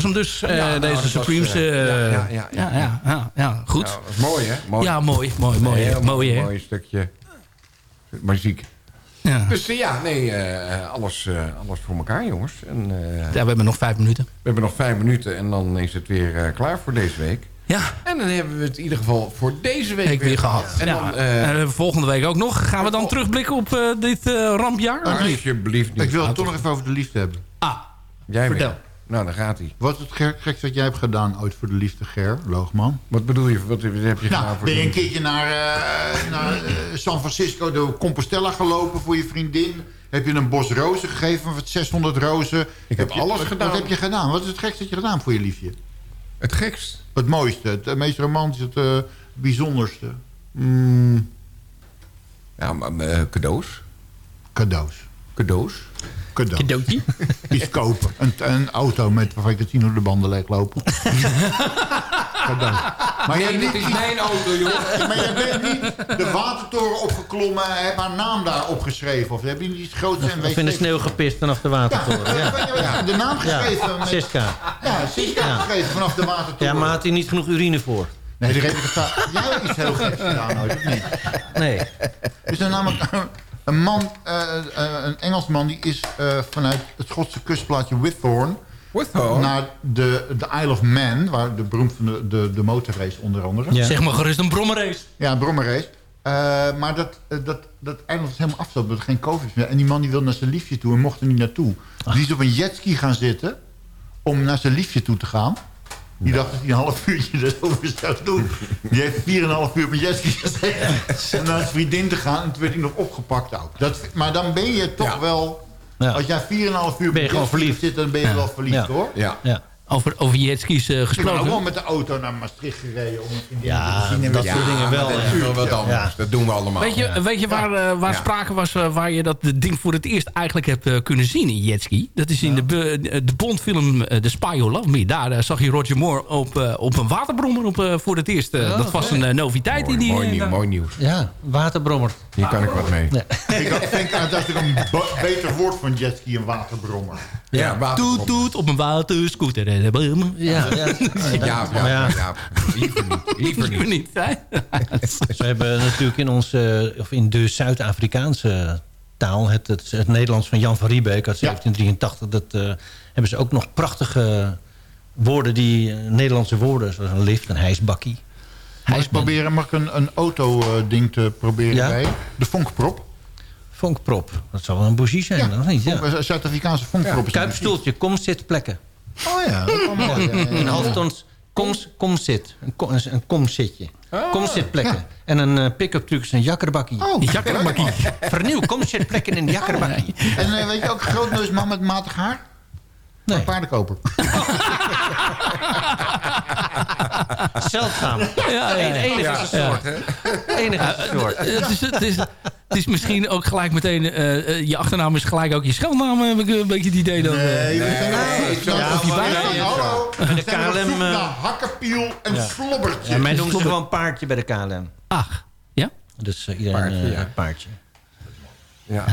[SPEAKER 17] Was hem dus, eh,
[SPEAKER 12] Ja, nou,
[SPEAKER 17] deze
[SPEAKER 12] was,
[SPEAKER 17] Supremes.
[SPEAKER 12] eh,
[SPEAKER 17] eh,
[SPEAKER 12] ja, ja, ja,
[SPEAKER 17] ja, ja, ja, ja, goed.
[SPEAKER 12] Mooi, hè? Mooi.
[SPEAKER 17] Ja, mooi, mooi, mooi,
[SPEAKER 12] Heel
[SPEAKER 17] mooi, hè?
[SPEAKER 12] mooi stukje muziek.
[SPEAKER 17] Ja.
[SPEAKER 12] Dus ja, nee, eh, alles, eh, alles voor elkaar, jongens. En, eh,
[SPEAKER 17] Ja, we hebben nog vijf minuten.
[SPEAKER 12] We hebben nog vijf minuten en dan is het weer eh, klaar voor deze week.
[SPEAKER 17] Ja.
[SPEAKER 12] En dan hebben we het in ieder geval voor deze week
[SPEAKER 17] weer gehad.
[SPEAKER 12] En
[SPEAKER 17] Ja,
[SPEAKER 12] dan,
[SPEAKER 17] volgende week ook nog. Gaan we dan terugblikken op eh, dit eh, rampjaar?
[SPEAKER 12] alsjeblieft niet.
[SPEAKER 14] Ik wil het toch nog even over de liefde hebben.
[SPEAKER 17] Ah,
[SPEAKER 12] Jij
[SPEAKER 17] vertel.
[SPEAKER 12] Nou, daar gaat hij.
[SPEAKER 14] Wat is het gekste wat jij hebt gedaan ooit voor de liefde, Ger, Loogman?
[SPEAKER 12] Wat bedoel je? Wat heb je
[SPEAKER 14] Nou,
[SPEAKER 12] gedaan voor
[SPEAKER 14] ben je een keertje naar, eh, naar eh, San Francisco de Compostela gelopen voor je vriendin? Heb je een bos rozen gegeven van 600 rozen?
[SPEAKER 12] Ik heb
[SPEAKER 14] je-
[SPEAKER 12] alles
[SPEAKER 14] wat,
[SPEAKER 12] gedaan.
[SPEAKER 14] Wat heb je gedaan? Wat is het gekste dat je gedaan voor je liefje?
[SPEAKER 12] Het gekst?
[SPEAKER 14] Het mooiste, het, eh, meest romantische, het bijzonderste. Mm,
[SPEAKER 12] Ja, maar cadeaus.
[SPEAKER 14] cadeaus.
[SPEAKER 12] Cadeaus.
[SPEAKER 14] Cadeaus.
[SPEAKER 17] Cadeautje. [laughs]
[SPEAKER 14] Iets kopen. Een, een auto met waarvan ik het zien hoe de banden leeglopen. Goddank. [laughs] Maar jij
[SPEAKER 12] Nee,
[SPEAKER 14] niet,
[SPEAKER 12] is mijn auto, joh.
[SPEAKER 14] maar jij bent niet de watertoren opgeklommen en hebt haar naam daar opgeschreven. Of heb je niet iets groots en
[SPEAKER 13] Of in de sneeuw gepist vanaf de watertoren. Ja.
[SPEAKER 14] Ja. [laughs] De naam geschreven. met-
[SPEAKER 13] Siska.
[SPEAKER 14] Ja, Siska
[SPEAKER 13] Ja.
[SPEAKER 14] geschreven vanaf de watertoren.
[SPEAKER 13] Ja, maar had hij niet genoeg urine voor?
[SPEAKER 14] Nee, de reden. Jij hebt iets heel geks gedaan nooit, of niet?
[SPEAKER 13] Nee.
[SPEAKER 14] Is er namelijk een man, eh, eh, een Engelsman, die is eh, vanuit het Schotse kustplaatje Whitthorn...
[SPEAKER 12] Whitthorn?
[SPEAKER 14] naar de, de Isle of Man, waar de beroemd van de, de, de motorrace onder andere.
[SPEAKER 11] Zeg maar gerust een brommerrace.
[SPEAKER 14] Ja, een brommerrace. Eh, maar dat, dat, dat eiland is helemaal omdat er geen covid meer. En die man die wilde naar zijn liefje toe en mocht er niet naartoe. Dus die is op een jetski gaan zitten om naar zijn liefje toe te gaan. Die dacht dat hij een half uurtje [laughs] erover zou doen. Die heeft 4,5 uur op een jetski gezeten om naar zijn vriendin te gaan. En toen werd hij nog opgepakt ook. Dat, maar dan ben je toch wel... Als jij 4,5 uur op
[SPEAKER 13] je
[SPEAKER 14] een
[SPEAKER 13] gewoon
[SPEAKER 14] jetski
[SPEAKER 13] verliefd.
[SPEAKER 14] zit, dan ben je
[SPEAKER 13] Ja.
[SPEAKER 14] wel verliefd
[SPEAKER 13] Ja.
[SPEAKER 14] hoor.
[SPEAKER 12] Ja.
[SPEAKER 13] Ja.
[SPEAKER 11] Over, over jetskis eh,
[SPEAKER 14] Ik ben ook
[SPEAKER 11] gesproken.
[SPEAKER 14] wel met de auto naar Maastricht gereden om
[SPEAKER 13] Ja,
[SPEAKER 14] te zien. en
[SPEAKER 13] dat soort dingen wel,
[SPEAKER 14] dat
[SPEAKER 12] anders.
[SPEAKER 14] Ja.
[SPEAKER 12] Dat doen we allemaal.
[SPEAKER 11] Weet je, weet je waar, eh, waar
[SPEAKER 12] Ja.
[SPEAKER 11] sprake was eh, waar je dat ding voor het eerst eigenlijk hebt eh, kunnen zien in jetski? Dat is in de, de Bondfilm eh, The Spy Who Loved Me. Daar zag je Roger Moore op, eh, op een waterbrommer op, eh, voor het eerst. eh, dat was een eh, noviteit in die...
[SPEAKER 12] mooi, nieuw, mooi nieuws.
[SPEAKER 13] Ja, waterbrommer.
[SPEAKER 12] Hier kan ik wat mee.
[SPEAKER 14] Ik had- denk aan dat ik een beter woord van jetski een waterbrommer.
[SPEAKER 12] Ja.
[SPEAKER 11] Toet, toet, op een waterscooter. Eh, de boom.
[SPEAKER 13] Ja, ja.
[SPEAKER 12] Ja, ja, ja, ja. Liever niet. Liever niet. [laughs]
[SPEAKER 13] Ze hebben natuurlijk in, onze, of in de Zuid-Afrikaanse taal... Het, het, het Nederlands van Jan van Riebeek uit 1783... Dat, eh, hebben ze ook nog prachtige woorden, die eh, Nederlandse woorden... zoals een lift, een hijsbakkie.
[SPEAKER 14] Mag ik, proberen, mag ik een, een auto-ding te proberen
[SPEAKER 13] Ja?
[SPEAKER 14] bij? De vonkprop.
[SPEAKER 13] Vonkprop, dat zal wel een bougie zijn, of niet? Ja.
[SPEAKER 14] Eh, Zuid-Afrikaanse vonkprop. is een
[SPEAKER 13] Kuipstoeltje, kom zit plekken.
[SPEAKER 14] Oh ja, dat kan mooi. Ja, ja, ja.
[SPEAKER 13] Een halftons, kom, kom zit. Een, kom, een komzitje.
[SPEAKER 14] Ah,
[SPEAKER 13] kom zit plekken. En een eh, pick-up truck is een jakkerbakkie.
[SPEAKER 14] Oh,
[SPEAKER 11] Jakkerbakkie.
[SPEAKER 13] Vernieuw, kom zit plekken in een jakkerbakkie.
[SPEAKER 14] En eh, weet je ook een grootneusman met matig haar?
[SPEAKER 13] Nee.
[SPEAKER 14] Een paardenkoper. [laughs] [laughs]
[SPEAKER 13] Zeldzaam.
[SPEAKER 11] Ja,
[SPEAKER 13] Eén- enige soort. Enige soort.
[SPEAKER 11] Eh, het, is, het, is, het is misschien ook gelijk meteen... eh, eh, je achternaam is gelijk ook je scheldnaam. Heb ik een beetje het idee dat... eh,
[SPEAKER 14] Nee,
[SPEAKER 12] Nee,
[SPEAKER 13] Ja, ja,
[SPEAKER 14] Hallo,
[SPEAKER 13] Bij de KLM, eh,
[SPEAKER 14] hakkepiel en
[SPEAKER 13] Ja.
[SPEAKER 14] slobbertje.
[SPEAKER 13] Ja, mij noemen ze gewoon paardje bij de KLM.
[SPEAKER 11] Ach, ja?
[SPEAKER 13] Dus eh, iedereen
[SPEAKER 12] Paardje,
[SPEAKER 13] eh,
[SPEAKER 12] ja.
[SPEAKER 13] paardje.
[SPEAKER 12] Ja.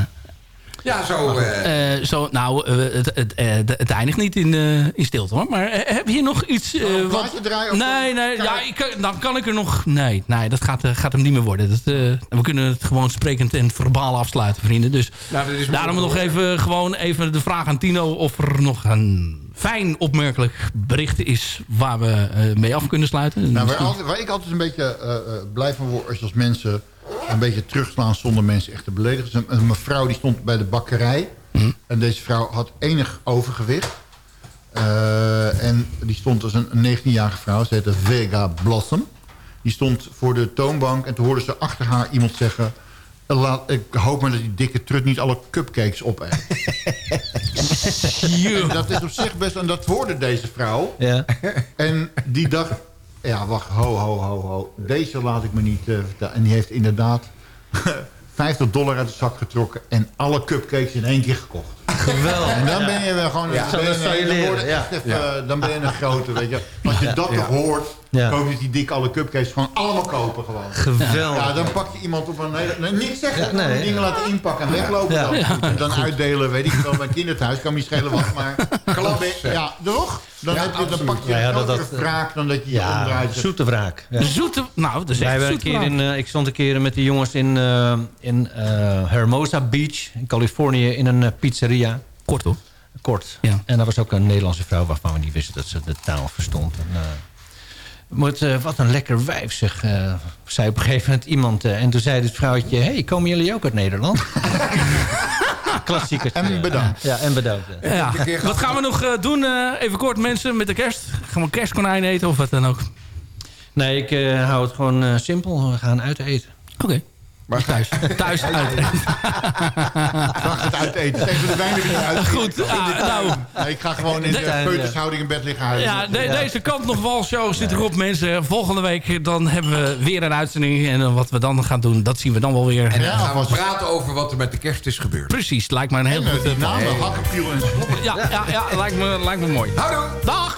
[SPEAKER 12] Ja, zo... eh,
[SPEAKER 11] Eh, zo, nou, eh, het, het, eh, het eindigt niet in, in stilte hoor. Maar heb je nog iets... wat...
[SPEAKER 14] draaien
[SPEAKER 11] Nee, nee, ja, ik, dan kan ik er nog... Nee, nee dat gaat, gaat hem niet meer worden. Dat, we kunnen het gewoon sprekend en verbaal afsluiten, vrienden. Dus
[SPEAKER 12] nou,
[SPEAKER 11] daarom nog even, gewoon even de vraag aan Tino... of er nog een fijn opmerkelijk bericht is... waar we mee af kunnen sluiten.
[SPEAKER 14] Nou, waar,
[SPEAKER 11] Misschien-
[SPEAKER 14] altijd, waar ik altijd een beetje eh, blij van word... is als mensen een beetje terugslaan zonder mensen echt te beledigen. Dus een, een mevrouw die stond bij de bakkerij. En deze vrouw had enig overgewicht. Eh, en die stond als een 19-jarige vrouw. Ze heette Vega Blossom. Die stond voor de toonbank. En toen hoorde ze achter haar iemand zeggen... Laat, ik hoop maar dat die dikke trut niet alle cupcakes opeet. [laughs] Dat is op zich best... En dat hoorde deze vrouw.
[SPEAKER 13] Ja.
[SPEAKER 14] En die dacht... Ja, wacht, ho, ho, ho, ho. Deze laat ik me niet eh, vertellen. En die heeft inderdaad [laughs] 50 dollar uit de zak getrokken... en alle cupcakes in één keer gekocht.
[SPEAKER 13] Geweldig.
[SPEAKER 14] En dan ben je wel gewoon...
[SPEAKER 13] Ja.
[SPEAKER 14] ben je- dan
[SPEAKER 13] leren, ja.
[SPEAKER 14] even, ben je een [laughs] grote, weet je. Als je dat toch hoort...
[SPEAKER 13] Ja.
[SPEAKER 14] koop je die dik alle cupcakes gewoon allemaal kopen gewoon.
[SPEAKER 13] Geweldig.
[SPEAKER 14] Ja, dan pak je iemand op een hele... Nee, niks zeggen,
[SPEAKER 13] Ja,
[SPEAKER 14] gewoon
[SPEAKER 13] nee.
[SPEAKER 14] dingen laten inpakken en weglopen
[SPEAKER 13] Ja.
[SPEAKER 14] dan.
[SPEAKER 13] Ja.
[SPEAKER 14] En dan uitdelen, weet ik wel, bij kinderthuis. Kan me niet schelen wat, maar... [laughs] Klap, ja, toch? Dan,
[SPEAKER 12] Ja,
[SPEAKER 14] heb je, dan pak je
[SPEAKER 13] Ja, dat-
[SPEAKER 14] wraak dan dat je je
[SPEAKER 13] Ja,
[SPEAKER 14] omdraait.
[SPEAKER 13] zoete wraak. Ja.
[SPEAKER 11] Zoete... Nou, dat is
[SPEAKER 13] Wij
[SPEAKER 11] echt
[SPEAKER 13] hebben een
[SPEAKER 11] zoete
[SPEAKER 13] keer in, eh, ik stond een keer met de jongens in, eh, in eh, Hermosa Beach in Californië in een pizzeria.
[SPEAKER 11] Kort hoor.
[SPEAKER 13] Kort.
[SPEAKER 11] Ja.
[SPEAKER 13] En daar was ook een Nederlandse vrouw waarvan we niet wisten dat ze de taal verstond. En, het, eh, wat een lekker wijf, zeg, eh, zei op een gegeven moment iemand. eh, en toen zei dit vrouwtje, hey, komen jullie ook uit Nederland? [laughs] Klassieker.
[SPEAKER 14] En bedankt.
[SPEAKER 13] Ja, en bedankt. ja.
[SPEAKER 11] Ja. Wat gaan we nog doen? eh, even kort mensen met de kerst. Gaan we kerstkonijn eten of wat dan ook?
[SPEAKER 13] Nee, ik eh, hou het gewoon eh, simpel. We gaan uit eten.
[SPEAKER 11] Oké.
[SPEAKER 12] Maar
[SPEAKER 11] Thuis. [laughs] Thuis uit.
[SPEAKER 14] Vraag het uiteten. Het is even de weinige die uit.
[SPEAKER 11] Goed, ah, nou.
[SPEAKER 14] Nee, ik ga gewoon in de
[SPEAKER 13] Nee,
[SPEAKER 14] peutershouding in bed liggen huilen.
[SPEAKER 11] Ja, de- deze kant nog wel show zit erop, mensen. Volgende week dan hebben we weer een uitzending. En wat we dan gaan doen, dat zien we dan wel weer.
[SPEAKER 12] en dan
[SPEAKER 14] Ja,
[SPEAKER 12] gaan we praten over wat er met de kerst is gebeurd.
[SPEAKER 11] Precies, lijkt me een heel
[SPEAKER 14] En, eh,
[SPEAKER 11] goed
[SPEAKER 14] en slobber.
[SPEAKER 11] Ja, ja, ja lijkt, me, lijkt me mooi.
[SPEAKER 12] Houdoe!
[SPEAKER 11] Dag!